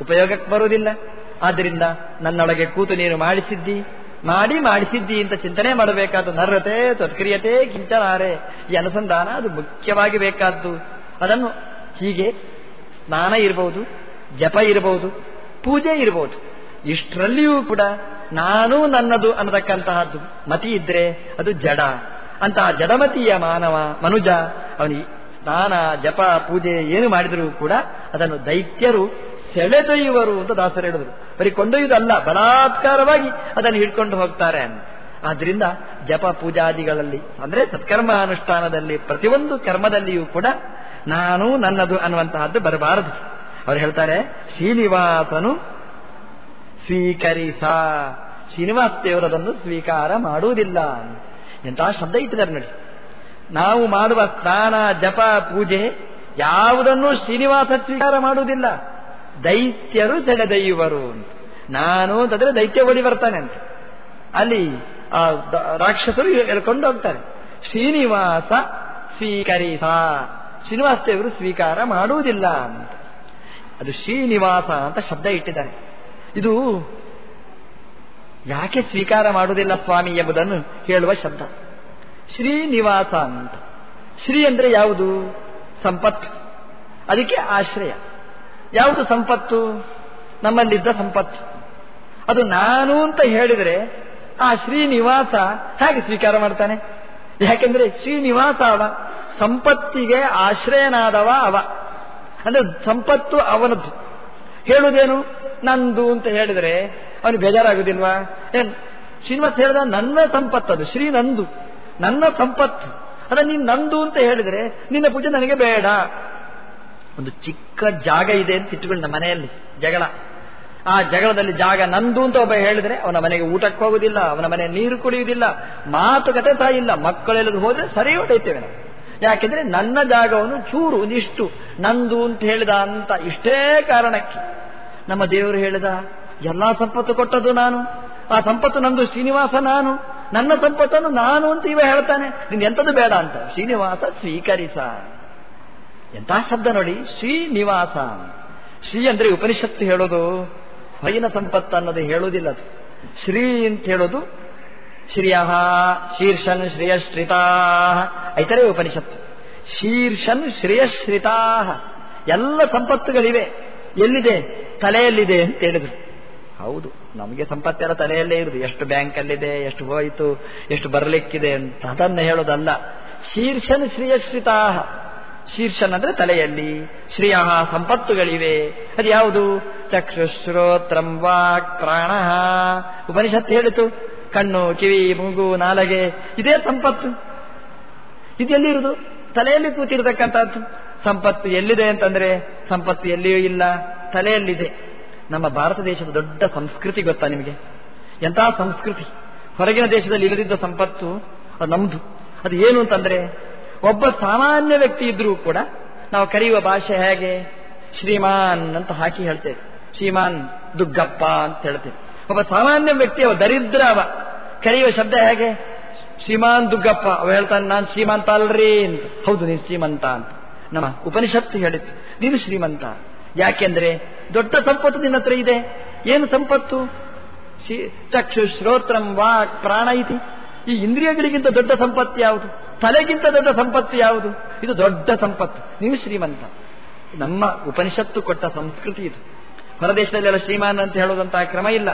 ಉಪಯೋಗಕ್ಕೆ ಬರುವುದಿಲ್ಲ. ಆದ್ದರಿಂದ ನನ್ನೊಳಗೆ ಕೂತು ನೀನು ಮಾಡಿಸಿದ್ದಿ, ಮಾಡಿ ಮಾಡಿಸಿದ್ದಿ ಅಂತ ಚಿಂತನೆ ಮಾಡಬೇಕಾದ ನರ್ರತೆ ತತ್ಕ್ರಿಯತೆ ಕಿಂಚನಾರೆ. ಈ ಅನುಸಂಧಾನ ಅದು ಮುಖ್ಯವಾಗಿ ಬೇಕಾದ್ದು. ಅದನ್ನು ಹೀಗೆ ಸ್ನಾನ ಇರಬಹುದು ಜಪ ಇರಬಹುದು ಪೂಜೆ ಇರಬಹುದು ಇಷ್ಟರಲ್ಲಿಯೂ ಕೂಡ ನಾನು ನನ್ನದು ಅನ್ನತಕ್ಕಂತಹದ್ದು ಮತಿ ಇದ್ರೆ ಅದು ಜಡ. ಅಂತಹ ಜಡಮತಿಯ ಮಾನವ, ಮನುಜ ಅವನಿಗೆ ಸ್ನಾನ, ಜಪ, ಪೂಜೆ ಏನು ಮಾಡಿದರೂ ಕೂಡ ಅದನ್ನು ದೈತ್ಯರು ಸೆಳೆದೊಯ್ಯುವರು ಅಂತ ದಾಸರು ಹೇಳಿದರು. ಬರೀ ಕೊಂಡೊಯ್ಯುವುದಲ್ಲ, ಬಲಾತ್ಕಾರವಾಗಿ ಅದನ್ನು ಹಿಡ್ಕೊಂಡು ಹೋಗ್ತಾರೆ ಆದ್ರಿಂದ ಜಪ ಪೂಜಾದಿಗಳಲ್ಲಿ, ಅಂದ್ರೆ ಸತ್ಕರ್ಮ ಅನುಷ್ಠಾನದಲ್ಲಿ, ಪ್ರತಿಯೊಂದು ಕರ್ಮದಲ್ಲಿಯೂ ಕೂಡ ನಾನು ನನ್ನದು ಅನ್ನುವಂತಹದ್ದು ಬರಬಾರದು. ಅವರು ಹೇಳ್ತಾರೆ, ಶ್ರೀನಿವಾಸನು ಸ್ವೀಕರಿಸ. ಶ್ರೀನಿವಾಸ ದೇವರದನ್ನು ಸ್ವೀಕಾರ ಮಾಡುವುದಿಲ್ಲ ಎಂತಹ ಶಬ್ದ ಇಟ್ಟಿದ್ದಾರೆ ನೋಡಿ. ನಾವು ಮಾಡುವ ಸ್ನಾನ, ಜಪ, ಪೂಜೆ ಯಾವುದನ್ನು ಶ್ರೀನಿವಾಸ ಸ್ವೀಕಾರ ಮಾಡುವುದಿಲ್ಲ. ದೈತ್ಯರು ಸೆಳೆದೊಯ್ಯುವರು ನಾನು ಅಂತಂದ್ರೆ ದೈತ್ಯ ಓಡಿ ಬರ್ತಾನೆ ಅಂತ. ಅಲ್ಲಿ ಆ ರಾಕ್ಷಸರು ಎಳ್ಕೊಂಡು ಹೋಗ್ತಾರೆ. ಶ್ರೀನಿವಾಸ ಸ್ವೀಕರಿಸ. ಶ್ರೀನಿವಾಸ ದೇವರು ಸ್ವೀಕಾರ ಮಾಡುವುದಿಲ್ಲ ಅಂತ. ಅದು ಶ್ರೀನಿವಾಸ ಅಂತ ಶಬ್ದ ಇಟ್ಟಿದ್ದಾರೆ. ಇದು ಯಾಕೆ ಸ್ವೀಕಾರ ಮಾಡುವುದಿಲ್ಲ ಸ್ವಾಮಿ ಎಂಬುದನ್ನು ಹೇಳುವ ಶಬ್ದ. ಶ್ರೀನಿವಾಸ ಅಂತ. ಶ್ರೀ ಅಂದ್ರೆ ಯಾವುದು? ಸಂಪತ್ತು. ಅದಕ್ಕೆ ಆಶ್ರಯ. ಯಾವುದು ಸಂಪತ್ತು? ನಮ್ಮಲ್ಲಿದ್ದ ಸಂಪತ್ತು. ಅದು ನಾನು ಅಂತ ಹೇಳಿದರೆ ಆ ಶ್ರೀನಿವಾಸ ಹೇಗೆ ಸ್ವೀಕಾರ ಮಾಡ್ತಾನೆ? ಯಾಕೆಂದ್ರೆ ಶ್ರೀನಿವಾಸ ಅವ, ಸಂಪತ್ತಿಗೆ ಆಶ್ರಯನಾದವ ಅವ. ಅಂದರೆ ಸಂಪತ್ತು ಅವನದ್ದು. ಹೇಳುವುದೇನು? ನಂದು ಅಂತ ಹೇಳಿದರೆ ಅವನು ಬೇಜಾರಾಗುದಿಲ್ವಾ? ಏನು? ಶ್ರೀನಿವಾಸ ಹೇಳಿದ ನನ್ನ ಸಂಪತ್ತದು ಶ್ರೀ ನಂದು. ನನ್ನ ಸಂಪತ್ತು. ಅದ ನೀನ್ ನಂದು ಅಂತ ಹೇಳಿದರೆ ನಿನ್ನ ಪೂಜೆ ನನಗೆ ಬೇಡ. ಒಂದು ಚಿಕ್ಕ ಜಾಗ ಇದೆ ಅಂತ ಇಟ್ಟುಕೊಂಡ ಮನೆಯಲ್ಲಿ, ಜಗಳ. ಆ ಜಗಳದಲ್ಲಿ ಜಾಗ ನಂದು ಅಂತ ಒಬ್ಬ ಹೇಳಿದ್ರೆ ಅವನ ಮನೆಗೆ ಊಟಕ್ಕೆ ಹೋಗುದಿಲ್ಲ ಅವನ ಮನೆ ನೀರು ಕುಡಿಯುವುದಿಲ್ಲ ಮಾತುಕತೆ ಇಲ್ಲ. ಮಕ್ಕಳೆಲ್ಲದು ಹೋದ್ರೆ ಸರಿ ನಾವು. ಯಾಕೆಂದ್ರೆ ನನ್ನ ಜಾಗವನ್ನು ಚೂರು, ಒಂದಿಷ್ಟು ನಂದು ಅಂತ ಹೇಳಿದ ಅಂತ ಇಷ್ಟೇ ಕಾರಣಕ್ಕೆ ನಮ್ಮ ದೇವರು ಹೇಳಿದ, ಎಲ್ಲಾ ಸಂಪತ್ತು ಕೊಟ್ಟದ್ದು ನಾನು. ಆ ಸಂಪತ್ತು ನಂದು ಶ್ರೀನಿವಾಸ ನಾನು. ನನ್ನ ಸಂಪತ್ತನ್ನು ನಾನು ಅಂತ ಇವ ಹೇಳ್ತಾನೆ. ನಿನ್ ಎಂಥದ್ದು ಬೇಡ ಅಂತ. ಶ್ರೀನಿವಾಸ ಸ್ವೀಕರಿಸ. ಎಂತಹ ಶಬ್ದ ನೋಡಿ. ಶ್ರೀನಿವಾಸ. ಶ್ರೀ ಅಂದ್ರೆ ಉಪನಿಷತ್ತು ಹೇಳೋದು ಹೊಯ್ಯನ ಸಂಪತ್ತು ಅನ್ನೋದು ಹೇಳುವುದಿಲ್ಲ ಶ್ರೀ ಅಂತ ಹೇಳೋದು ಶ್ರಿಯ ಶೀರ್ಷನ್ ಶ್ರೇಯಶ್ರಿತಾ ಐತರೇ ಉಪನಿಷತ್ತು. ಶೀರ್ಷನ್ ಶ್ರೇಯಶ್ರಿತಾ ಎಲ್ಲ ಸಂಪತ್ತುಗಳಿವೆ. ಎಲ್ಲಿದೆ? ತಲೆಯಲ್ಲಿದೆ ಅಂತ ಹೇಳಿದ್ರು. ಹೌದು, ನಮಗೆ ಸಂಪತ್ತೆಲ್ಲ ತಲೆಯಲ್ಲೇ ಇರುದು. ಎಷ್ಟು ಬ್ಯಾಂಕಲ್ಲಿದೆ, ಎಷ್ಟು ಹೋಯಿತು, ಎಷ್ಟು ಬರಲಿಕ್ಕಿದೆ ಅಂತ ಅದನ್ನ ಹೇಳೋದಲ್ಲ. ಶೀರ್ಷನ್ ಶ್ರೀಯಶ್ರಿತಾಹ. ಶೀರ್ಷನ್ ಅಂದ್ರೆ ತಲೆಯಲ್ಲಿ. ಶ್ರೀಯ ಸಂಪತ್ತುಗಳಿವೆ. ಅದು ಯಾವುದು? ಚಕ್ಷುಶ್ರೋತ್ರಂ ವಾಕ್ ಪ್ರಾಣ. ಉಪನಿಷತ್ತು ಹೇಳಿತು. ಕಣ್ಣು, ಕಿವಿ, ಮೂಗು, ನಾಲಗೆ, ಇದೇ ಸಂಪತ್ತು. ಇದೆಲ್ಲಿರುವುದು ತಲೆಯಲ್ಲಿ ಕೂತಿರ್ತಕ್ಕಂಥದ್ದು. ಸಂಪತ್ತು ಎಲ್ಲಿದೆ ಅಂತಂದ್ರೆ, ಸಂಪತ್ತು ಎಲ್ಲಿಯೂ ಇಲ್ಲ, ತಲೆಯಲ್ಲಿದೆ. ನಮ್ಮ ಭಾರತ ದೇಶದ ದೊಡ್ಡ ಸಂಸ್ಕೃತಿ ಗೊತ್ತಾ ನಿಮಗೆ? ಎಂತಹ ಸಂಸ್ಕೃತಿ? ಹೊರಗಿನ ದೇಶದಲ್ಲಿ ಇಲ್ಲದಿದ್ದ ಸಂಪತ್ತು, ಅದು ನಮ್ದು. ಅದು ಏನು ಅಂತಂದ್ರೆ, ಒಬ್ಬ ಸಾಮಾನ್ಯ ವ್ಯಕ್ತಿ ಇದ್ರೂ ಕೂಡ ನಾವು ಕರೆಯುವ ಭಾಷೆ ಹೇಗೆ? ಶ್ರೀಮಾನ್ ಅಂತ ಹಾಕಿ ಹೇಳ್ತೇವೆ. ಶ್ರೀಮಾನ್ ದುಗ್ಗಪ್ಪ ಅಂತ ಹೇಳ್ತೇವೆ. ಒಬ್ಬ ಸಾಮಾನ್ಯ ವ್ಯಕ್ತಿ ಅವ ದರಿದ್ರ ಅವ, ಕರೆಯುವ ಶಬ್ದ ಹೇಗೆ? ಶ್ರೀಮಾನ್ ದುಗ್ಗಪ್ಪ. ಅವ ಹೇಳ್ತಾನೆ, ನಾನು ಶ್ರೀಮಂತ ಅಲ್ರಿ ಅಂತ. ಹೌದು, ನೀನು ಶ್ರೀಮಂತ ಅಂತ. ನಮ್ಮ ಉಪನಿಷತ್ತು ಹೇಳಿತ್ತು, ನೀನು ಶ್ರೀಮಂತ. ಯಾಕೆಂದ್ರೆ ದೊಡ್ಡ ಸಂಪತ್ತು ನಿನ್ನ ಹತ್ರ ಇದೆ. ಏನು ಸಂಪತ್ತು? ಚಕ್ಷು ಶ್ರೋತ್ರಂ ವಾಕ್ ಪ್ರಾಣ ಇತಿ. ಈ ಇಂದ್ರಿಯಗಳಿಗಿಂತ ದೊಡ್ಡ ಸಂಪತ್ತು ಯಾವುದು? ತಲೆಗಿಂತ ದೊಡ್ಡ ಸಂಪತ್ತು ಯಾವುದು? ಇದು ದೊಡ್ಡ ಸಂಪತ್ತು. ನೀವು ಶ್ರೀಮಂತ. ನಮ್ಮ ಉಪನಿಷತ್ತು ಕೊಟ್ಟ ಸಂಸ್ಕೃತಿ ಇದು. ಹೊರದೇಶದಲ್ಲೆಲ್ಲ ಶ್ರೀಮಾನ್ ಅಂತ ಹೇಳೋದಂತಹ ಕ್ರಮ ಇಲ್ಲ.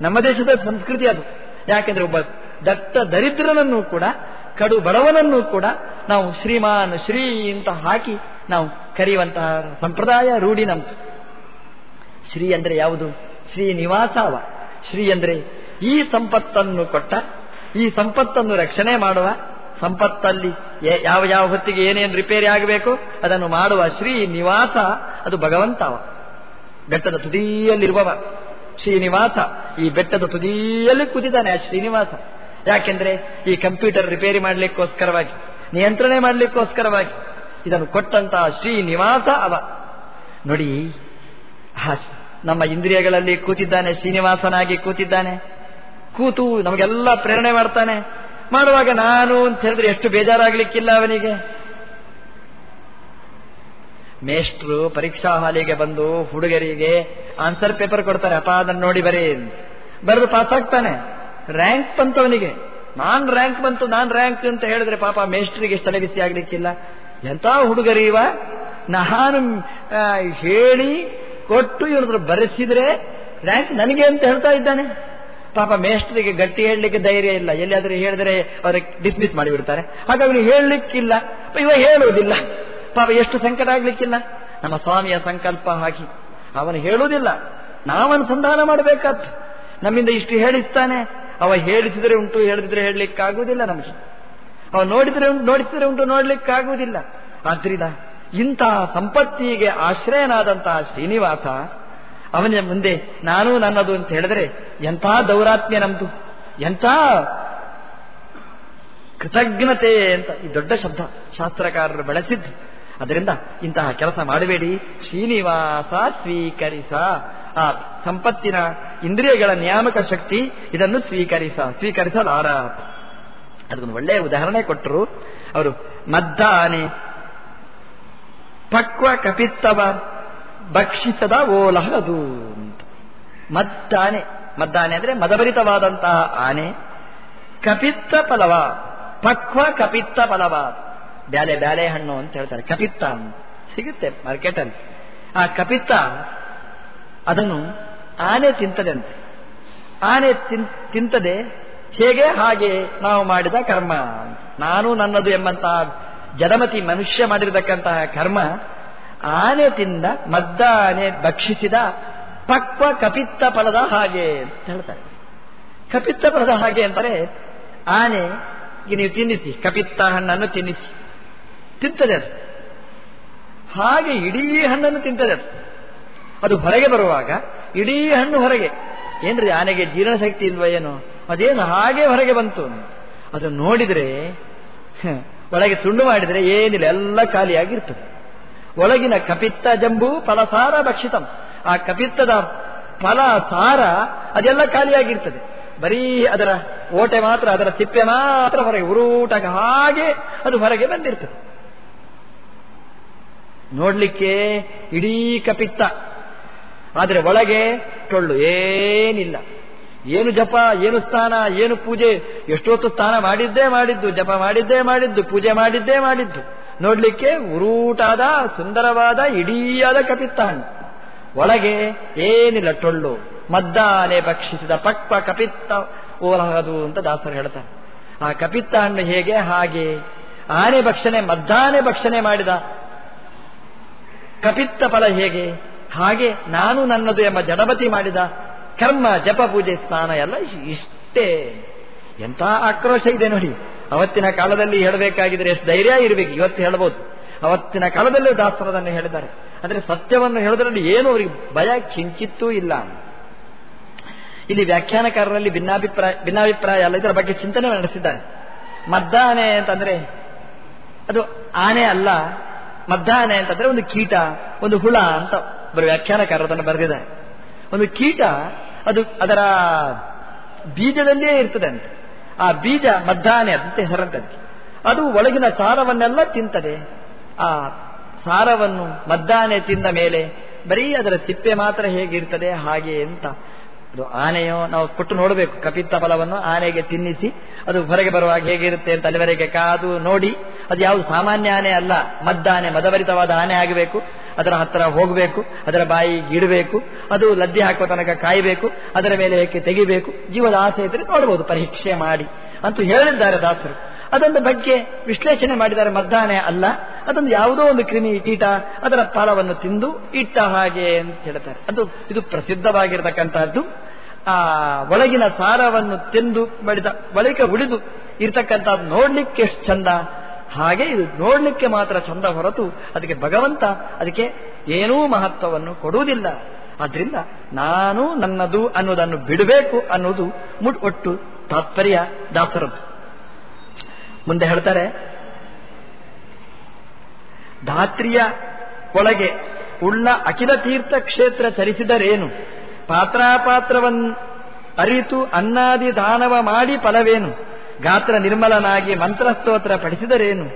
ನಮ್ಮ ದೇಶದ ಸಂಸ್ಕೃತಿ ಅದು. ಯಾಕೆಂದ್ರೆ ಒಬ್ಬ ದಟ್ಟ ದರಿದ್ರನನ್ನು ಕೂಡ, ಕಡು ಬಡವನನ್ನು ಕೂಡ ನಾವು ಶ್ರೀಮಾನ್ ಶ್ರೀ ಅಂತ ಹಾಕಿ ನಾವು ಕರೆಯುವಂತಹ ಸಂಪ್ರದಾಯ ರೂಢಿ ನಮ್ದು. ಶ್ರೀ ಅಂದ್ರೆ ಯಾವುದು? ಶ್ರೀ ನಿವಾಸವ. ಶ್ರೀ ಅಂದ್ರೆ ಈ ಸಂಪತ್ತನ್ನು ಕೊಟ್ಟ, ಈ ಸಂಪತ್ತನ್ನು ರಕ್ಷಣೆ ಮಾಡುವ ಸಂಪತ್ತಲ್ಲಿ ಯಾವ ಯಾವ ಹೊತ್ತಿಗೆ ಏನೇನು ರಿಪೇರಿ ಆಗಬೇಕು, ಅದನ್ನು ಮಾಡುವ ಶ್ರೀ ನಿವಾಸ ಅದು ಭಗವಂತವ. ಬೆಟ್ಟದ ತುದಿಯಲ್ಲಿರುವವ ಶ್ರೀನಿವಾಸ ಈ ಬೆಟ್ಟದ ತುದಿಯಲ್ಲಿ ಕುದಿದಾನೆ ಆ ಶ್ರೀನಿವಾಸ ಯಾಕೆಂದ್ರೆ ಈ ಕಂಪ್ಯೂಟರ್ ರಿಪೇರಿ ಮಾಡಲಿಕ್ಕೋಸ್ಕರವಾಗಿ, ನಿಯಂತ್ರಣೆ ಮಾಡಲಿಕ್ಕೋಸ್ಕರವಾಗಿ ಇದನ್ನು ಕೊಟ್ಟಂತಹ ಶ್ರೀನಿವಾಸ ಅವ. ನೋಡಿ ನಮ್ಮ ಇಂದ್ರಿಯಗಳಲ್ಲಿ ಕೂತಿದ್ದಾನೆ, ಶ್ರೀನಿವಾಸನಾಗಿ ಕೂತಿದ್ದಾನೆ. ಕೂತು ನಮಗೆಲ್ಲ ಪ್ರೇರಣೆ ಮಾಡ್ತಾನೆ. ಮಾಡುವಾಗ ನಾನು ಅಂತ ಹೇಳಿದ್ರೆ ಎಷ್ಟು ಬೇಜಾರಾಗ್ಲಿಕ್ಕಿಲ್ಲ ಅವನಿಗೆ. ಮೇಷ್ಟ್ರು ಪರೀಕ್ಷಾ ಹಾಲಿಗೆ ಬಂದು ಹುಡುಗರಿಗೆ ಆನ್ಸರ್ ಪೇಪರ್ ಕೊಡ್ತಾರೆ, ಅಪ್ಪ ಅದನ್ನು ನೋಡಿ ಬರೀ ಬರೆದು ಪಾಸ್ ಆಗ್ತಾನೆ. ರ್ಯಾಂಕ್ ಬಂತು ಅವನಿಗೆ. ನಾನ್ ರ್ಯಾಂಕ್ ಬಂತು, ನಾನ್ ರ್ಯಾಂಕ್ ಅಂತ ಹೇಳಿದ್ರೆ ಪಾಪ ಮೇಷ್ಟ್ರಿಗೆ ತಲೆ ಬಿಸಿ ಆಗ್ಲಿಕ್ಕಿಲ್ಲ. ಎಂತ ಹುಡುಗರೀವ? ನಾನು ಹೇಳಿ ಕೊಟ್ಟು ಇವನತ್ರ ಬರೆಸಿದ್ರೆ ರ್ಯಾಂಕ್ ನನಗೆ ಅಂತ ಹೇಳ್ತಾ ಇದ್ದಾನೆ. ಪಾಪ ಮೇಷ್ಟರಿಗೆ ಗಟ್ಟಿ ಹೇಳಲಿಕ್ಕೆ ಧೈರ್ಯ ಇಲ್ಲ. ಎಲ್ಲಿಯಾದರೂ ಹೇಳಿದ್ರೆ ಅವ್ರಿಗೆ ಡಿಸ್ಮಿಸ್ ಮಾಡಿಬಿಡ್ತಾರೆ. ಹಾಗಾಗಿ ಹೇಳಲಿಕ್ಕಿಲ್ಲ. ಇವ ಹೇಳುವುದಿಲ್ಲ. ಪಾಪ ಎಷ್ಟು ಸಂಕಟ ಆಗ್ಲಿಕ್ಕಿಲ್ಲ. ನಮ್ಮ ಸ್ವಾಮಿಯ ಸಂಕಲ್ಪ ಹಾಕಿ ಅವನು ಹೇಳುವುದಿಲ್ಲ. ನಾವನುಸಂಧಾನ ಮಾಡಬೇಕಾದ್ದು. ನಮ್ಮಿಂದ ಇಷ್ಟು ಹೇಳಿಸ್ತಾನೆ. ಅವ ಹೇಳಿಸಿದ್ರೆ ಉಂಟು ಹೇಳಿದ್ರೆ ಹೇಳಲಿಕ್ಕಾಗುವುದಿಲ್ಲ ನಮಗೆ. ಅವ ನೋಡಿದ್ರೆ ನೋಡಿಸಿದ್ರೆ ಉಂಟು, ನೋಡ್ಲಿಕ್ಕಾಗುವುದಿಲ್ಲ. ಆದ್ರಿಂದ ಇಂತಹ ಸಂಪತ್ತಿಗೆ ಆಶ್ರಯನಾದಂತಹ ಶ್ರೀನಿವಾಸ ಅವನ ಮುಂದೆ ನಾನು ನನ್ನದು ಅಂತ ಹೇಳಿದ್ರೆ ಎಂಥ ದೌರಾತ್ಮ್ಯ ನಮ್ದು? ಎಂಥ ಕೃತಜ್ಞತೆ ಅಂತ ಈ ದೊಡ್ಡ ಶಬ್ದ ಶಾಸ್ತ್ರಕಾರರು ಬಳಸಿದ್ದು. ಅದರಿಂದ ಇಂತಹ ಕೆಲಸ ಮಾಡಬೇಡಿ. ಶ್ರೀನಿವಾಸ ಸ್ವೀಕರಿಸ. ಆ ಸಂಪತ್ತಿನ ಇಂದ್ರಿಯಗಳ ನಿಯಾಮಕ ಶಕ್ತಿ ಇದನ್ನು ಸ್ವೀಕರಿಸ, ಸ್ವೀಕರಿಸಲಾರ. ಅದಕ್ಕೊಂದು ಒಳ್ಳೆಯ ಉದಾಹರಣೆ ಕೊಟ್ಟರು. ಅವರು, ಮದ್ದಾನೆ, ಪಕ್ವ ಕಪಿತ್ತವ, ಭಕ್ಷಿಸದ ಓಲಹದು ಮದ್ದಾನೆ ಮದ್ದಾನೆ ಅಂದ್ರೆ ಮದಭರಿತವಾದಂತಹ ಆನೆ. ಕಪಿತ್ತ ಫಲವ, ಪಕ್ವ ಕಪಿತ್ತ ಫಲವ. ಬ್ಯಾಲೆ ಬ್ಯಾಲೆ ಹಣ್ಣು ಅಂತ ಹೇಳ್ತಾರೆ. ಕಪಿತ್ತ ಸಿಗುತ್ತೆ ಮಾರ್ಕೆಟಲ್ಲಿ. ಆ ಕಪಿತ್ತ, ಅದನ್ನು ಆನೆ ತಿಂತದೆ ಅಂತೆ. ಆನೆ ತಿಂತದೆ ಹೇಗೆ ಹಾಗೆ ನಾವು ಮಾಡಿದ ಕರ್ಮ ನಾನು ನನ್ನದು ಎಂಬಂತಹ ಜಡಮತಿ ಮನುಷ್ಯ ಮಾಡಿರತಕ್ಕಂತಹ ಕರ್ಮ ಆನೆ ತಿಂದ ಮದ್ದ ಆನೆ ಭಕ್ಷಿಸಿದ ಪಕ್ವ ಕಪಿತ್ತ ಫಲದ ಹಾಗೆ ಅಂತ ಹೇಳ್ತಾರೆ. ಕಪಿತ್ತ ಫಲದ ಹಾಗೆ ಅಂತಾರೆ ಆನೆ ನೀವು ತಿನ್ನಿಸಿ, ಕಪಿತ್ತ ಹಣ್ಣನ್ನು ತಿನ್ನಿಸಿ. ತಿಂತದೆ ಅದು. ಹಾಗೆ ಇಡೀ ಹಣ್ಣನ್ನು ತಿಂತದೆ ಅದು. ಅದು ಹೊರಗೆ ಬರುವಾಗ ಇಡೀ ಹಣ್ಣು ಹೊರಗೆ. ಏನ್ರಿ ಆನೆಗೆ ಜೀರ್ಣಶಕ್ತಿ ಇಲ್ವ ಏನು? ಅದೇನು ಹಾಗೆ ಹೊರಗೆ ಬಂತು ಅದನ್ನು ನೋಡಿದ್ರೆ ಒಳಗೆ ತುಂಡು ಮಾಡಿದರೆ ಏನಿಲ್ಲ, ಎಲ್ಲ ಖಾಲಿಯಾಗಿರ್ತದೆ. ಒಳಗಿನ ಕಪಿತ್ತ ಜಂಬು ಫಲಸಾರ ಭಕ್ಷಿತಂ. ಆ ಕಪಿತ್ತದ ಫಲ ಸಾರ ಅದೆಲ್ಲ ಖಾಲಿಯಾಗಿರ್ತದೆ. ಬರೀ ಅದರ ಓಟೆ ಮಾತ್ರ, ಅದರ ತಿಪ್ಪೆ ಮಾತ್ರ ಹೊರಗೆ ಉರೂಟ ಹಾಗೆ ಅದು ಹೊರಗೆ ಬಂದಿರ್ತದೆ. ನೋಡ್ಲಿಕ್ಕೆ ಇಡೀ ಕಪಿತ್ತ. ಆದರೆ ಒಳಗೆ ಟೊಳ್ಳು ಏನಿಲ್ಲ. ಏನು ಜಪ, ಏನು ಸ್ಥಾನ, ಏನು ಪೂಜೆ, ಎಷ್ಟೊತ್ತು ಸ್ಥಾನ ಮಾಡಿದ್ದೇ ಮಾಡಿದ್ದು, ಜಪ ಮಾಡಿದ್ದೇ ಮಾಡಿದ್ದು, ಪೂಜೆ ಮಾಡಿದ್ದೇ ಮಾಡಿದ್ದು. ನೋಡ್ಲಿಕ್ಕೆ ಉರೂಟಾದ, ಸುಂದರವಾದ, ಇಡೀಯಾದ ಕಪಿತ್ತ ಹಣ್ಣು ಒಳಗೆ ಏನಿಲ್ಲ ಟೊಳ್ಳು, ಮದ್ದಾನೆ ಭಕ್ಷಿಸಿದ ಪಕ್ವ ಕಪಿತ್ತ, ಓಲಹದು ಅಂತ ದಾಸರು ಹೇಳ್ತಾರೆ. ಆ ಕಪಿತ್ತ ಹಣ್ಣು ಹೇಗೆ, ಹಾಗೆ ಆನೆ ಭಕ್ಷಣೆ, ಮದ್ದಾನೆ ಭಕ್ಷಣೆ ಮಾಡಿದ ಕಪಿತ್ತ ಫಲ ಹೇಗೆ, ಹಾಗೆ ನಾನು ನನ್ನದು ಎಂಬ ಜಡಪತಿ ಮಾಡಿದ ಕರ್ಮ, ಜಪ, ಪೂಜೆ, ಸ್ನಾನ ಎಲ್ಲ ಇಷ್ಟೇ. ಎಂಥ ಆಕ್ರೋಶ ಇದೆ ನೋಡಿ. ಅವತ್ತಿನ ಕಾಲದಲ್ಲಿ ಹೇಳಬೇಕಾಗಿದ್ರೆ ಎಷ್ಟು ಧೈರ್ಯ ಇರಬೇಕು. ಇವತ್ತು ಹೇಳ್ಬೋದು. ಅವತ್ತಿನ ಕಾಲದಲ್ಲೂ ದಾಸರದನ್ನು ಹೇಳಿದ್ದಾರೆ. ಆದರೆ ಸತ್ಯವನ್ನು ಹೇಳೋದ್ರಲ್ಲಿ ಏನು ಅವರಿಗೆ ಭಯ, ಕಿಂಚಿತ್ತೂ ಇಲ್ಲ. ಇಲ್ಲಿ ವ್ಯಾಖ್ಯಾನಕಾರರಲ್ಲಿ ಭಿನ್ನಾಭಿಪ್ರಾಯ ಭಿನ್ನಾಭಿಪ್ರಾಯ ಅಲ್ಲ ಇದರ ಬಗ್ಗೆ ಚಿಂತನೆ ನಡೆಸಿದ್ದಾರೆ. ಮದ್ದಾನೆ ಅಂತಂದ್ರೆ ಅದು ಆನೆ ಅಲ್ಲ. ಮದ್ದಾನೆ ಅಂತಂದ್ರೆ ಒಂದು ಕೀಟ, ಒಂದು ಹುಳ ಅಂತ ಒಬ್ಬರು ವ್ಯಾಖ್ಯಾನಕಾರರನ್ನು ಬರೆದಿದ್ದಾರೆ. ಒಂದು ಕೀಟ, ಅದು ಅದರ ಬೀಜದಲ್ಲೇ ಇರ್ತದೆ ಅಂತ ಆ ಬೀಜ ಮದ್ದಾನೆ ಅಂತ ಹೆಸರಂತದ್ದು ಅದು ಒಳಗಿನ ಸಾರವನ್ನೆಲ್ಲ ತಿಂತದೆ. ಆ ಸಾರವನ್ನು ಮದ್ದಾನೆ ತಿಂದ ಮೇಲೆ ಬರೀ ಅದರ ಸಿಪ್ಪೆ ಮಾತ್ರ ಹೇಗಿರ್ತದೆ, ಹಾಗೆ ಅಂತ ಅದು ಆನೆಯೋ ನಾವು ಕೊಟ್ಟು ನೋಡಬೇಕು, ಕಪಿತ್ತ ಫಲವನ್ನು ಆನೆಗೆ ತಿನ್ನಿಸಿ, ಅದು ಹೊರಗೆ ಬರುವಾಗ ಹೇಗಿರುತ್ತೆ ಅಂತ ಅಲ್ಲಿವರೆಗೆ ಕಾದು ನೋಡಿ, ಅದು ಯಾವುದು ಸಾಮಾನ್ಯ ಆನೆ ಅಲ್ಲ ಮದ್ದಾನೆ ಮದಭರಿತವಾದ ಆನೆ ಆಗಬೇಕು. ಅದರ ಹತ್ತಿರ ಹೋಗಬೇಕು, ಅದರ ಬಾಯಿ ಗಿಡಬೇಕು ಅದು ಲದ್ದಿ ಹಾಕುವ ತನಕ ಕಾಯಬೇಕು, ಅದರ ಮೇಲೆ ಏಕೆ ತೆಗಿಬೇಕು, ಜೀವದ ಆಸೆ ಇದ್ರೆ ನೋಡಬಹುದು ಪರೀಕ್ಷೆ ಮಾಡಿ ಅಂತೂ ಹೇಳಿದ್ದಾರೆ ದಾಸರು. ಅದೊಂದು ಬಗ್ಗೆ ವಿಶ್ಲೇಷಣೆ ಮಾಡಿದರೆ ಮದ್ದಾನೆ ಅಲ್ಲ. ಅದೊಂದು ಯಾವುದೋ ಒಂದು ಕ್ರಿಮಿ ಕೀಟ ಅದರ ಫಲವನ್ನು ತಿಂದು ಇಟ್ಟ ಹಾಗೆ ಅಂತ ಹೇಳ್ತಾರೆ. ಅದು ಇದು ಪ್ರಸಿದ್ಧವಾಗಿರತಕ್ಕಂತಹದ್ದು ಆ ಒಳಗಿನ ಸಾರವನ್ನು ತಿಂದು, ಬಡಿದ ಬಳಿಕ ಉಳಿದು ಇರತಕ್ಕಂಥದ್ದು ನೋಡ್ಲಿಕ್ಕೆ ಎಷ್ಟು ಚಂದ. ಹಾಗೆ ಇದು ನೋಡ್ಲಿಕ್ಕೆ ಮಾತ್ರ ಚಂದ ಹೊರತು ಅದಕ್ಕೆ ಭಗವಂತ ಅದಕ್ಕೆ ಏನೂ ಮಹತ್ವವನ್ನು ಕೊಡುವುದಿಲ್ಲ. ಆದ್ರಿಂದ ನಾನು ನನ್ನದು ಅನ್ನೋದನ್ನು ಬಿಡಬೇಕು ಅನ್ನೋದು ಮುಟ್ ಒಟ್ಟು ತಾತ್ಪರ್ಯ ದಾಸರದ್ದು. ಮುಂದೆ ಹೇಳ್ತಾರೆ, ಧಾತ್ರಿಯ ಒಳಗೆ ಉಳ್ಳ ಅಖಿಲ ತೀರ್ಥ ಕ್ಷೇತ್ರ ಚರಿಸಿದರೇನು? ಪಾತ್ರಾಪಾತ್ರವನ್ ಅರಿತು ಅನ್ನಾದಿ ದಾನವ ಮಾಡಿ ಫಲವೇನು? ಗಾತ್ರ ನಿರ್ಮಲನಾಗಿ ಮಂತ್ರಸ್ತೋತ್ರ ಪಡಿಸಿದರೇನು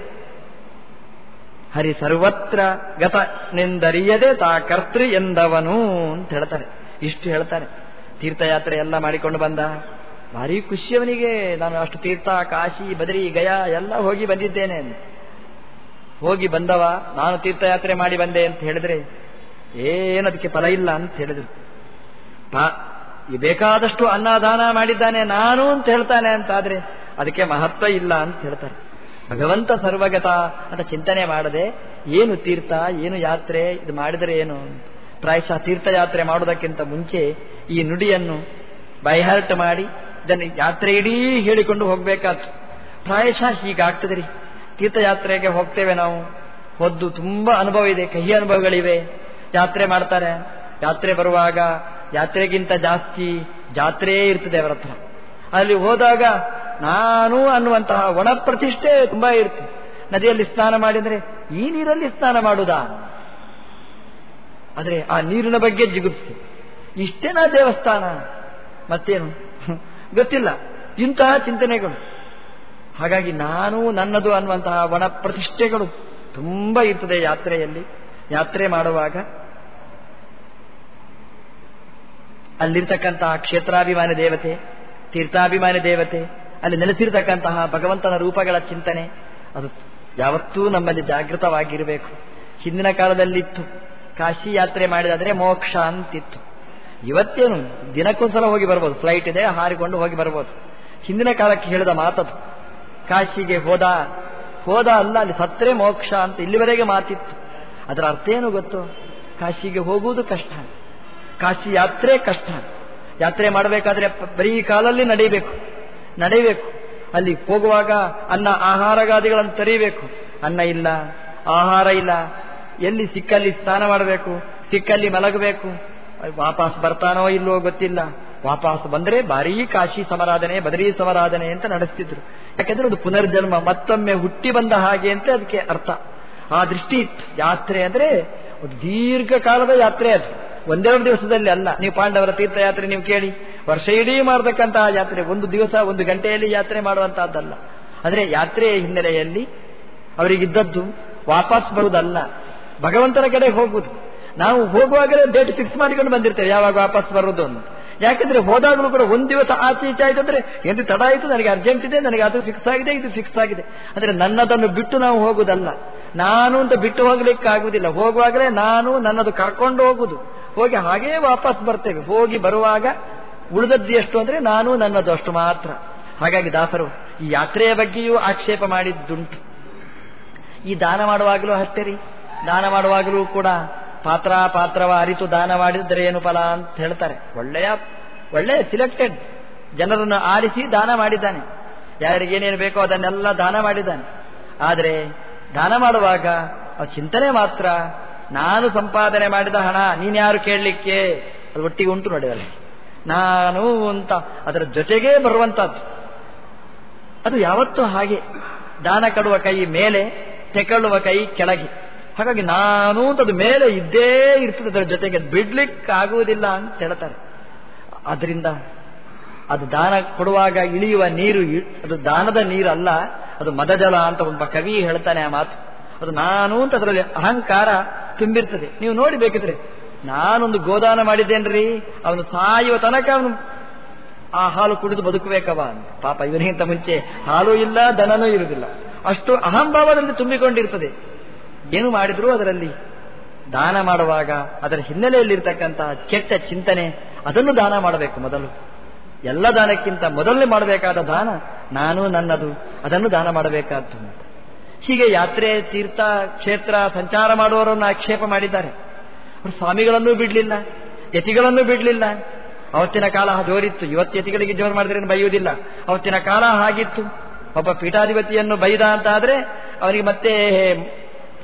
ಹರಿ ಸರ್ವತ್ರ ಗತನೆಂದರಿಯದೆ ತಾ ಕರ್ತೃ ಎಂದವನು ಅಂತ ಹೇಳ್ತಾರೆ. ಇಷ್ಟು ಹೇಳ್ತಾರೆ. ತೀರ್ಥಯಾತ್ರೆ ಎಲ್ಲ ಮಾಡಿಕೊಂಡು ಬಂದ. ಭಾರಿ ಖುಷಿಯವನಿಗೆ ನಾನು ಅಷ್ಟು ತೀರ್ಥ, ಕಾಶಿ, ಬದರಿ, ಗಯಾ ಎಲ್ಲ ಹೋಗಿ ಬಂದಿದ್ದೇನೆ ಹೋಗಿ ಬಂದವ, ನಾನು ತೀರ್ಥಯಾತ್ರೆ ಮಾಡಿ ಬಂದೆ ಅಂತ ಹೇಳಿದ್ರೆ ಏನದಕ್ಕೆ ಫಲ ಇಲ್ಲ ಅಂತ ಹೇಳಿದ್ರು. ಬೇಕಾದಷ್ಟು ಅನ್ನದಾನ ಮಾಡಿದ್ದಾನೆ ನಾನು ಅಂತ ಹೇಳ್ತಾನೆ ಅಂತಾದ್ರೆ ಅದಕ್ಕೆ ಮಹತ್ವ ಇಲ್ಲ ಅಂತ ಹೇಳ್ತಾರೆ. ಭಗವಂತ ಸರ್ವಗತ ಅಂತ ಚಿಂತನೆ ಮಾಡದೆ ಏನು ತೀರ್ಥ, ಏನು ಯಾತ್ರೆ, ಇದು ಮಾಡಿದರೆ ಏನು? ಪ್ರಾಯಶಃ ತೀರ್ಥಯಾತ್ರೆ ಮಾಡೋದಕ್ಕಿಂತ ಮುಂಚೆ ಈ ನುಡಿಯನ್ನು ಬೈಹಾರ್ಟ್ ಮಾಡಿ, ಇದನ್ನು ಯಾತ್ರೆ ಇಡೀ ಹೇಳಿಕೊಂಡು ಹೋಗ್ಬೇಕಾಯ್ತು ಪ್ರಾಯಶಃ ಹೀಗಾಗ್ತದೆ ರೀ. ತೀರ್ಥಯಾತ್ರೆಗೆ ಹೋಗ್ತೇವೆ ನಾವು. ಹೊದ್ದು ತುಂಬಾ ಅನುಭವ ಇದೆ, ಕಹಿ ಅನುಭವಗಳಿವೆ. ಯಾತ್ರೆ ಮಾಡ್ತಾರೆ. ಯಾತ್ರೆ ಬರುವಾಗ ಯಾತ್ರೆಗಿಂತ ಜಾಸ್ತಿ ಜಾತ್ರೆ ಇರ್ತದೆ ಅವರ ಹತ್ರ ಅಲ್ಲಿ ಹೋದಾಗ ನಾನು ಅನ್ನುವಂತಹ ಒಣ ಪ್ರತಿಷ್ಠೆ ತುಂಬಾ ಇರುತ್ತೆ. ನದಿಯಲ್ಲಿ ಸ್ನಾನ ಮಾಡಿದರೆ ಈ ನೀರಲ್ಲಿ ಸ್ನಾನ ಮಾಡುವುದಾ ಆದರೆ ಆ ನೀರಿನ ಬಗ್ಗೆ ಜಿಗುಪ್ಸೆ. ಇಷ್ಟೇನಾ ದೇವಸ್ಥಾನ? ಮತ್ತೇನು? ಗೊತ್ತಿಲ್ಲ. ಇಂತಹ ಚಿಂತನೆಗಳು. ಹಾಗಾಗಿ ನಾನು ನನ್ನದು ಅನ್ನುವಂತಹ ಒಣ ಪ್ರತಿಷ್ಠೆಗಳು ತುಂಬಾ ಇರ್ತದೆ ಯಾತ್ರೆಯಲ್ಲಿ. ಯಾತ್ರೆ ಮಾಡುವಾಗ ಅಲ್ಲಿರ್ತಕ್ಕಂತಹ ಕ್ಷೇತ್ರಾಭಿಮಾನಿ ದೇವತೆ, ತೀರ್ಥಾಭಿಮಾನಿ ದೇವತೆ ಅಲ್ಲಿ ನೆಲೆಸಿರತಕ್ಕಂತಹ ಭಗವಂತನ ರೂಪಗಳ ಚಿಂತನೆ. ಅದು ಯಾವತ್ತೂ ನಮ್ಮಲ್ಲಿ ಜಾಗೃತವಾಗಿರಬೇಕು. ಹಿಂದಿನ ಕಾಲದಲ್ಲಿತ್ತು. ಕಾಶಿ ಯಾತ್ರೆ ಮಾಡಿದಾದ್ರೆ ಮೋಕ್ಷ ಅಂತಿತ್ತು. ಇವತ್ತೇನು? ದಿನಕ್ಕೊಂದ್ಸಲ ಹೋಗಿ ಬರ್ಬೋದು. ಫ್ಲೈಟ್ ಇದೆ, ಹಾರಿಕೊಂಡು ಹೋಗಿ ಬರ್ಬೋದು. ಹಿಂದಿನ ಕಾಲಕ್ಕೆ ಹೇಳಿದ ಮಾತದು. ಕಾಶಿಗೆ ಹೋದ ಹೋದ ಅಲ್ಲ, ಅಲ್ಲಿ ಸತ್ರೆ ಮೋಕ್ಷ ಅಂತ ಇಲ್ಲಿವರೆಗೆ ಮಾತಿತ್ತು. ಅದರ ಅರ್ಥ ಏನು ಗೊತ್ತು? ಕಾಶಿಗೆ ಹೋಗುವುದು ಕಷ್ಟ. ಕಾಶಿ ಯಾತ್ರೆ ಕಷ್ಟ. ಯಾತ್ರೆ ಮಾಡಬೇಕಾದ್ರೆ ಬರೀ ಕಾಲಲ್ಲಿ ನಡೀಬೇಕು ನಡೀಬೇಕು ಅಲ್ಲಿ ಹೋಗುವಾಗ ಅನ್ನ ಆಹಾರಗಾದಿಗಳನ್ನು ತರೀಬೇಕು ಅನ್ನ ಇಲ್ಲ, ಆಹಾರ ಇಲ್ಲ. ಎಲ್ಲಿ ಸಿಕ್ಕಲ್ಲಿ ಸ್ನಾನ ಮಾಡಬೇಕು, ಸಿಕ್ಕಲ್ಲಿ ಮಲಗಬೇಕು. ವಾಪಸ್ ಬರ್ತಾನೋ ಇಲ್ಲವೋ ಗೊತ್ತಿಲ್ಲ. ವಾಪಸ್ ಬಂದರೆ ಭಾರೀ ಕಾಶಿ ಸಮರಾಧನೆ, ಬದರಿ ಸಮರಾಧನೆ ಅಂತ ನಡೆಸ್ತಿದ್ರು. ಯಾಕೆಂದ್ರೆ ಅದು ಪುನರ್ಜನ್ಮ, ಮತ್ತೊಮ್ಮೆ ಹುಟ್ಟಿ ಬಂದ ಹಾಗೆ ಅಂತ ಅದಕ್ಕೆ ಅರ್ಥ. ಆ ದೃಷ್ಟಿ ಯಾತ್ರೆ ಅಂದ್ರೆ ಒಂದು ದೀರ್ಘಕಾಲದ ಯಾತ್ರೆ ಅದು. ಒಂದೆರಡು ದಿವಸದಲ್ಲಿ ಅಲ್ಲ. ನೀವು ಪಾಂಡವರ ತೀರ್ಥಯಾತ್ರೆ ನೀವು ಕೇಳಿ. ವರ್ಷ ಇಡೀ ಮಾಡತಕ್ಕಂತಹ ಯಾತ್ರೆ, ಒಂದು ದಿವಸ, ಒಂದು ಗಂಟೆಯಲ್ಲಿ ಯಾತ್ರೆ ಮಾಡುವಂತಹದ್ದಲ್ಲ. ಅಂದರೆ ಯಾತ್ರೆಯ ಹಿನ್ನೆಲೆಯಲ್ಲಿ ಅವರಿಗಿದ್ದದ್ದು ವಾಪಸ್ ಬರುವುದಲ್ಲ. ಭಗವಂತನ ಕಡೆ ಹೋಗುವುದು. ನಾವು ಹೋಗುವಾಗಲೇ ಡೇಟ್ ಫಿಕ್ಸ್ ಮಾಡಿಕೊಂಡು ಬಂದಿರ್ತೇವೆ, ಯಾವಾಗ ವಾಪಸ್ ಬರುವುದು ಅಂತ. ಯಾಕಂದ್ರೆ ಹೋದಾಗಲೂ ಕೂಡ ಒಂದು ದಿವಸ ಆಚೆ ಈಚೆ ಆಯ್ತು ಅಂದ್ರೆ ಎಂದು ತಡ ಆಯಿತು, ನನಗೆ ಅರ್ಜೆಂಟ್ ಇದೆ, ನನಗೆ ಅದು ಫಿಕ್ಸ್ ಆಗಿದೆ, ಇದು ಫಿಕ್ಸ್ ಆಗಿದೆ. ಅಂದ್ರೆ ನನ್ನದನ್ನು ಬಿಟ್ಟು ನಾವು ಹೋಗುದಲ್ಲ ನಾನು ಅಂತ ಬಿಟ್ಟು ಹೋಗಲಿಕ್ಕೆ ಆಗುದಿಲ್ಲ ಹೋಗುವಾಗಲೇ ನಾನು ನನ್ನದು ಕರ್ಕೊಂಡು ಹೋಗುದು ಹೋಗಿ ಹಾಗೇ ವಾಪಸ್ ಬರ್ತೇವೆ. ಹೋಗಿ ಬರುವಾಗ ಉಳಿದದ್ದು ಎಷ್ಟು ಅಂದ್ರೆ ನಾನು ನನ್ನದು ಅಷ್ಟು ಮಾತ್ರ. ಹಾಗಾಗಿ ದಾಸರು, ಈ ಯಾತ್ರೆಯ ಬಗ್ಗೆಯೂ ಆಕ್ಷೇಪ ಮಾಡಿದ್ದುಂಟು. ಈ ದಾನ ಮಾಡುವಾಗಲೂ ಅಷ್ಟೇ ದಾನ ಮಾಡುವಾಗಲೂ ಕೂಡ ಪಾತ್ರ ಪಾತ್ರವ ಅರಿತು ದಾನ ಮಾಡಿದ್ರೆ ಏನು ಫಲ ಅಂತ ಹೇಳ್ತಾರೆ. ಒಳ್ಳೆಯ ಒಳ್ಳೆಯ ಸಿಲೆಕ್ಟೆಡ್ ಜನರನ್ನು ಆರಿಸಿ ದಾನ ಮಾಡಿದ್ದಾನೆ. ಯಾರಿಗೇನೇನು ಬೇಕೋ ಅದನ್ನೆಲ್ಲ ದಾನ ಮಾಡಿದ್ದಾನೆ. ಆದರೆ ದಾನ ಮಾಡುವಾಗ ಆ ಚಿಂತನೆ ಮಾತ್ರ ನಾನು ಸಂಪಾದನೆ ಮಾಡಿದ ಹಣ ನೀನ್ಯಾರು ಕೇಳಲಿಕ್ಕೆ? ಅದು ಒಟ್ಟಿಗೆ ಉಂಟು ನೋಡಿದರೆ ನಾನು ಅಂತ, ಅದರ ಜೊತೆಗೇ ಬರುವಂತಹದ್ದು. ಅದು ಯಾವತ್ತೂ ಹಾಗೆ. ದಾನ ಕಡುವ ಕೈ ಮೇಲೆ ತೆಕೊಳ್ಳುವ ಕೈ ಕೆಳಗೆ. ಹಾಗಾಗಿ ನಾನು ಅಂತ ಅದು ಮೇಲೆ ಇದ್ದೇ ಇರ್ತದೆ, ಅದರ ಜೊತೆಗೆ ಬಿಡ್ಲಿಕ್ಕೆ ಆಗುವುದಿಲ್ಲ ಅಂತ ಹೇಳ್ತಾರೆ. ಅದರಿಂದ ಅದು ದಾನ ಕೊಡುವಾಗ ಇಳಿಯುವ ನೀರು ಅದು ದಾನದ ನೀರಲ್ಲ, ಅದು ಮದಜಲ ಅಂತ ಒಬ್ಬ ಕವಿ ಹೇಳ್ತಾನೆ ಆ ಮಾತು. ಅದು ನಾನು ಅಂತ ಅದರಲ್ಲಿ ಅಹಂಕಾರ ತುಂಬಿರ್ತದೆ. ನೀವು ನೋಡಿ ಬೇಕಿದ್ರೆ. ನಾನೊಂದು ಗೋದಾನ ಮಾಡಿದ್ದೇನ್ರಿ? ಅವನು ಸಾಯುವ ತನಕ ಅವನು ಆ ಹಾಲು ಕುಡಿದು ಬದುಕಬೇಕವ ಪಾಪ ಇವನಿಗಿಂತ ಮುಂಚೆ ಹಾಲು ಇಲ್ಲ, ದನನೂ ಇರುವುದಿಲ್ಲ. ಅಷ್ಟು ಅಹಂಭಾವದಲ್ಲಿ ತುಂಬಿಕೊಂಡಿರ್ತದೆ. ಏನು ಮಾಡಿದ್ರು ಅದರಲ್ಲಿ ದಾನ ಮಾಡುವಾಗ ಅದರ ಹಿನ್ನೆಲೆಯಲ್ಲಿರ್ತಕ್ಕಂತಹ ಕೆಟ್ಟ ಚಿಂತನೆ, ಅದನ್ನು ದಾನ ಮಾಡಬೇಕು ಮೊದಲು. ಎಲ್ಲ ದಾನಕ್ಕಿಂತ ಮೊದಲನೇ ಮಾಡಬೇಕಾದ ದಾನ, ನಾನು ನನ್ನದು, ಅದನ್ನು ದಾನ ಮಾಡಬೇಕಾದ್ದು ಹೀಗೆ ಯಾತ್ರೆ, ತೀರ್ಥ, ಕ್ಷೇತ್ರ, ಸಂಚಾರ ಮಾಡುವವರನ್ನು ಆಕ್ಷೇಪ ಮಾಡಿದ್ದಾರೆ. ಅವರು ಸ್ವಾಮಿಗಳನ್ನೂ ಬಿಡಲಿಲ್ಲ, ಯತಿಗಳನ್ನೂ ಬಿಡಲಿಲ್ಲ. ಅವತ್ತಿನ ಕಾಲ ಜೋರಿತ್ತು. ಇವತ್ತು ಯತಿಗಳಿಗೆ ಜೋರು ಮಾಡಿದ್ರೆ ಬೈಯುವುದಿಲ್ಲ. ಅವತ್ತಿನ ಕಾಲ ಹಾಗಿತ್ತು. ಒಬ್ಬ ಪೀಠಾಧಿಪತಿಯನ್ನು ಬೈದ ಅಂತ ಆದರೆ ಅವರಿಗೆ ಮತ್ತೆ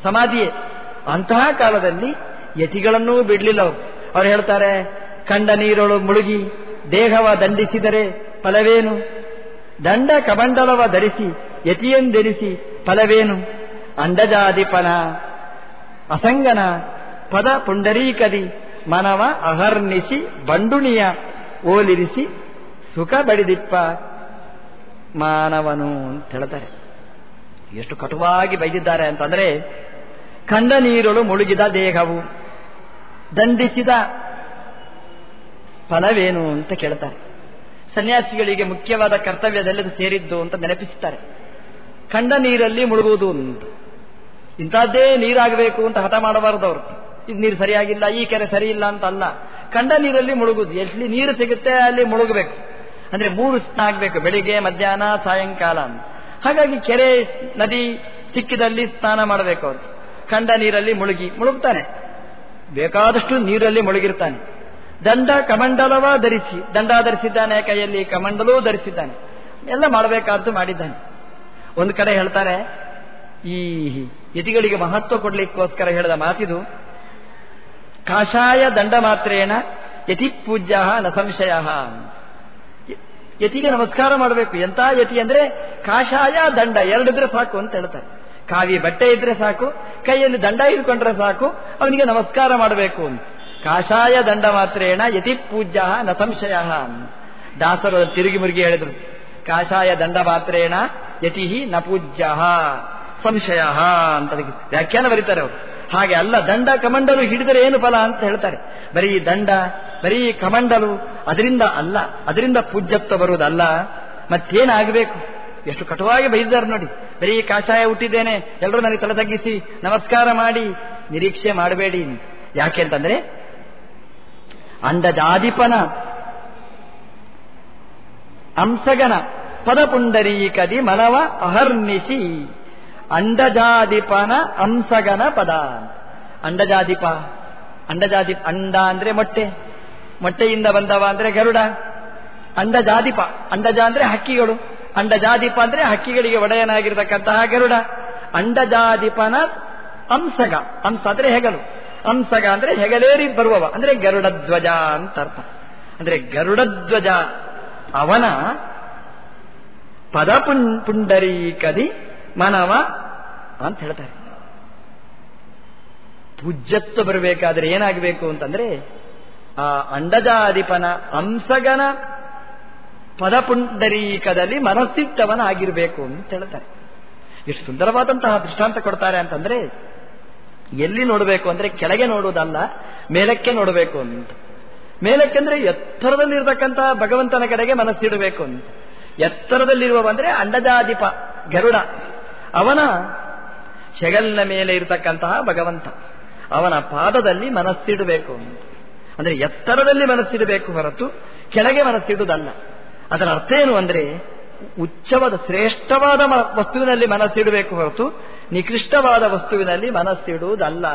ಸಮಾಧಿಯೇ. ಅಂತಹ ಕಾಲದಲ್ಲಿ ಯತಿಗಳನ್ನೂ ಬಿಡಲಿಲ್ಲ ಅವರು. ಅವ್ರು ಹೇಳ್ತಾರೆ, ಕಂಡ ನೀರೊಳು ಮುಳುಗಿ, ದೇಹವ ದಂಡಿಸಿದರೆ ಫಲವೇನು? ದಂಡ ಕಮಂಡಲವ ಧರಿಸಿ, ಯತಿಯೆಂದೆನಿಸಿ ಫಲವೇನು? ಅಂಡಜಾದಿಪನ, ಅಸಂಗನ, ಪದ ಪುಂಡರೀಕದಿ, ಮನವ ಅಹರ್ನಿಸಿ, ಬಂಡುಣಿಯ ಓಲಿರಿಸಿ, ಸುಖ ಬಡಿದಿಪ್ಪ ಮಾನವನು ಅಂತ ಹೇಳ್ತಾರೆ ಎಷ್ಟು ಕಟುವಾಗಿ ಬೈದಿದ್ದಾರೆ ಅಂತಂದ್ರೆ ಕಂಡ ನೀರುಳು ಮುಳುಗಿದ ದೇಹವು, ದಂಡಿಸಿದ ಫಲವೇನು ಅಂತ ಕೇಳ್ತಾರೆ. ಸನ್ಯಾಸಿಗಳಿಗೆ ಮುಖ್ಯವಾದ ಕರ್ತವ್ಯದಲ್ಲಿ ಸೇರಿದ್ದು ಅಂತ ನೆನಪಿಸುತ್ತಾರೆ ಕಂಡ ನೀರಲ್ಲಿ ಮುಳುಗುವುದು ಅಂತ ಇಂಥದ್ದೇ ನೀರಾಗಬೇಕು ಅಂತ ಹಠ ಮಾಡಬಾರದು ಅವರು. ಇದು ನೀರು ಸರಿಯಾಗಿಲ್ಲ, ಈ ಕೆರೆ ಸರಿ ಇಲ್ಲ ಅಂತ ಅಲ್ಲ ಕಂಡ ನೀರಲ್ಲಿ ಮುಳುಗುದು ಎಲ್ಲಿ ನೀರು ಸಿಗುತ್ತೆ ಅಲ್ಲಿ ಮುಳುಗಬೇಕು. ಅಂದ್ರೆ ಮೂರು ಸ್ನಾನ ಆಗಬೇಕು, ಬೆಳಿಗ್ಗೆ, ಮಧ್ಯಾಹ್ನ, ಸಾಯಂಕಾಲ ಅಂತ. ಹಾಗಾಗಿ ಕೆರೆ, ನದಿ ಸಿಕ್ಕಿದಲ್ಲಿ ಸ್ನಾನ ಮಾಡಬೇಕು ಅವರು. ಕಂಡ ನೀರಲ್ಲಿ ಮುಳುಗಿ, ಮುಳುಗ್ತಾನೆ. ಬೇಕಾದಷ್ಟು ನೀರಲ್ಲಿ ಮುಳುಗಿರ್ತಾನೆ. ದಂಡ ಕಮಂಡಲವ ಧರಿಸಿ, ದಂಡ ಧರಿಸಿದ್ದಾನೆ ಕೈಯಲ್ಲಿ, ಕಮಂಡಲೂ ಧರಿಸಿದ್ದಾನೆ. ಎಲ್ಲ ಮಾಡಬೇಕಾದ್ದು ಮಾಡಿದ್ದಾನೆ. ಒಂದು ಕಡೆ ಹೇಳ್ತಾರೆ, ಈ ಯತಿಗಳಿಗೆ ಮಹತ್ವ ಕೊಡ್ಲಿಕ್ಕೋಸ್ಕರ ಹೇಳಿದ ಮಾತಿದು, ಕಾಷಾಯ ದಂಡ ಮಾತ್ರೇಣ ಯತಿ ಪೂಜ್ಯ ನ ಸಂಶಯ. ಯತಿಗೆ ನಮಸ್ಕಾರ ಮಾಡಬೇಕು. ಎಂತ ಯತಿ ಅಂದ್ರೆ ಕಾಷಾಯ ದಂಡ ಎರಡಿದ್ರೆ ಸಾಕು ಅಂತ ಹೇಳ್ತಾರೆ. ಕಾವಿ ಬಟ್ಟೆ ಇದ್ರೆ ಸಾಕು, ಕೈಯಲ್ಲಿ ದಂಡ ಇಟ್ಕೊಂಡ್ರೆ ಸಾಕು, ಅವನಿಗೆ ನಮಸ್ಕಾರ ಮಾಡಬೇಕು ಅಂತ. ಕಾಷಾಯ ದಂಡ ಮಾತ್ರೇಣ ಯತಿ ಪೂಜ್ಯ ನ ಸಂಶಯ. ದಾಸರು ತಿರುಗಿ ಮುರುಗಿ ಹೇಳಿದ್ರು. ಕಾಷಾಯ ದಂಡ ಯತಿಹಿ ಯತಿ ನ ಪೂಜ್ಯ. ಸಂಶಯ ಅಂತ ವ್ಯಾಖ್ಯಾನ ಬರೀತಾರೆ ಅವರು. ಹಾಗೆ ಅಲ್ಲ, ದಂಡ ಕಮಂಡಲು ಹಿಡಿದರೆ ಏನು ಫಲ ಅಂತ ಹೇಳ್ತಾರೆ. ಬರೀ ದಂಡ, ಬರೀ ಕಮಂಡಲು, ಅದರಿಂದ ಅಲ್ಲ, ಅದರಿಂದ ಪೂಜ್ಯತ್ವ ಬರುವುದಲ್ಲ, ಮತ್ತೇನಾಗಬೇಕು? ಎಷ್ಟು ಕಟುವಾಗಿ ಬೈದಿದ್ದಾರೆ ನೋಡಿ. ಬರೀ ಕಾಷಾಯ ಹುಟ್ಟಿದ್ದೇನೆ, ಎಲ್ಲರೂ ನನಗೆ ತಲೆ ತಗ್ಗಿಸಿ, ನಮಸ್ಕಾರ ಮಾಡಿ, ನಿರೀಕ್ಷೆ ಮಾಡಬೇಡಿ. ಯಾಕೆ ಅಂತಂದ್ರೆ ಅಂಡಜಾದಿಪನ ಅಂಸಗನ ಪದಪುಂಡರೀಕದಿ ಮನವ ಅಹರ್ನಿಶಿ. ಅಂಡಜಾದಿಪನ ಅಂಸಗನ ಪದ. ಅಂಡಜಾದಿಪ, ಅಂಡಜಾದಿ, ಅಂಡ ಅಂದ್ರೆ ಮೊಟ್ಟೆ. ಮೊಟ್ಟೆಯಿಂದ ಬಂದವ ಅಂದ್ರೆ ಗರುಡ. ಅಂಡಜಾದಿಪ, ಅಂಡಜ ಅಂದ್ರೆ ಹಕ್ಕಿಗಳು. ಅಂಡಜಾದಿಪ ಅಂದ್ರೆ ಹಕ್ಕಿಗಳಿಗೆ ಒಡೆಯನಾಗಿರ್ತಕ್ಕಂತಹ ಗರುಡ. ಅಂಡಜಾದಿಪನ ಅಂಸಗ. ಅಂಸ ಅಂದ್ರೆ ಹೆಗಲು. ಅಂಸಗ ಅಂದ್ರೆ ಹೆಗಲೇರಿ ಬರುವವ. ಅಂದ್ರೆ ಗರುಡಧ್ವಜ ಅಂತ ಅರ್ಥ. ಅಂದ್ರೆ ಗರುಡಧ್ವಜ. ಅವನ ಪದ ಪುಂಡರೀಕದಿ ಮನವ ಅಂತ ಹೇಳ್ತಾರೆ. ಪೂಜ್ಯತ್ವ ಬರಬೇಕಾದ್ರೆ ಏನಾಗಬೇಕು ಅಂತಂದ್ರೆ ಆ ಅಂಡಜಾಧಿಪನ ಅಂಸಗನ ಪದಪುಂಡರೀಕದಲ್ಲಿ ಮನಸ್ಸಿಟ್ಟವನ ಆಗಿರಬೇಕು ಅಂತ ಹೇಳ್ತಾರೆ. ಎಷ್ಟು ಸುಂದರವಾದಂತಹ ದೃಷ್ಟಾಂತ ಕೊಡ್ತಾರೆ ಅಂತಂದ್ರೆ ಎಲ್ಲಿ ನೋಡಬೇಕು ಅಂದ್ರೆ ಕೆಳಗೆ ನೋಡುವುದಲ್ಲ, ಮೇಲಕ್ಕೆ ನೋಡಬೇಕು ಅಂತ. ಮೇಲಕ್ಕೆ ಎತ್ತರದಲ್ಲಿ ಎತ್ತರದಲ್ಲಿರ್ತಕ್ಕಂತಹ ಭಗವಂತನ ಕಡೆಗೆ ಮನಸ್ಸಿಡಬೇಕು ಅಂತ. ಎತ್ತರದಲ್ಲಿರುವ ಅಂದ್ರೆ ಅಂಡಜಾಧಿಪ ಗರುಡ. ಅವನ ಶೆಗಲ್ನ ಮೇಲೆ ಇರತಕ್ಕಂತಹ ಭಗವಂತ. ಅವನ ಪಾದದಲ್ಲಿ ಮನಸ್ಸಿಡಬೇಕು ಅಂದ್ರೆ ಎತ್ತರದಲ್ಲಿ ಮನಸ್ಸಿಡಬೇಕು ಹೊರತು ಕೆಳಗೆ ಮನಸ್ಸಿಡುವುದಲ್ಲ. ಅದರ ಅರ್ಥ ಏನು ಅಂದ್ರೆ ಉಚ್ಚವಾದ, ಶ್ರೇಷ್ಠವಾದ ವಸ್ತುವಿನಲ್ಲಿ ಮನಸ್ಸಿಡಬೇಕು ಹೊರತು ನಿಕೃಷ್ಟವಾದ ವಸ್ತುವಿನಲ್ಲಿ ಮನಸ್ಸಿಡುವುದಲ್ಲ.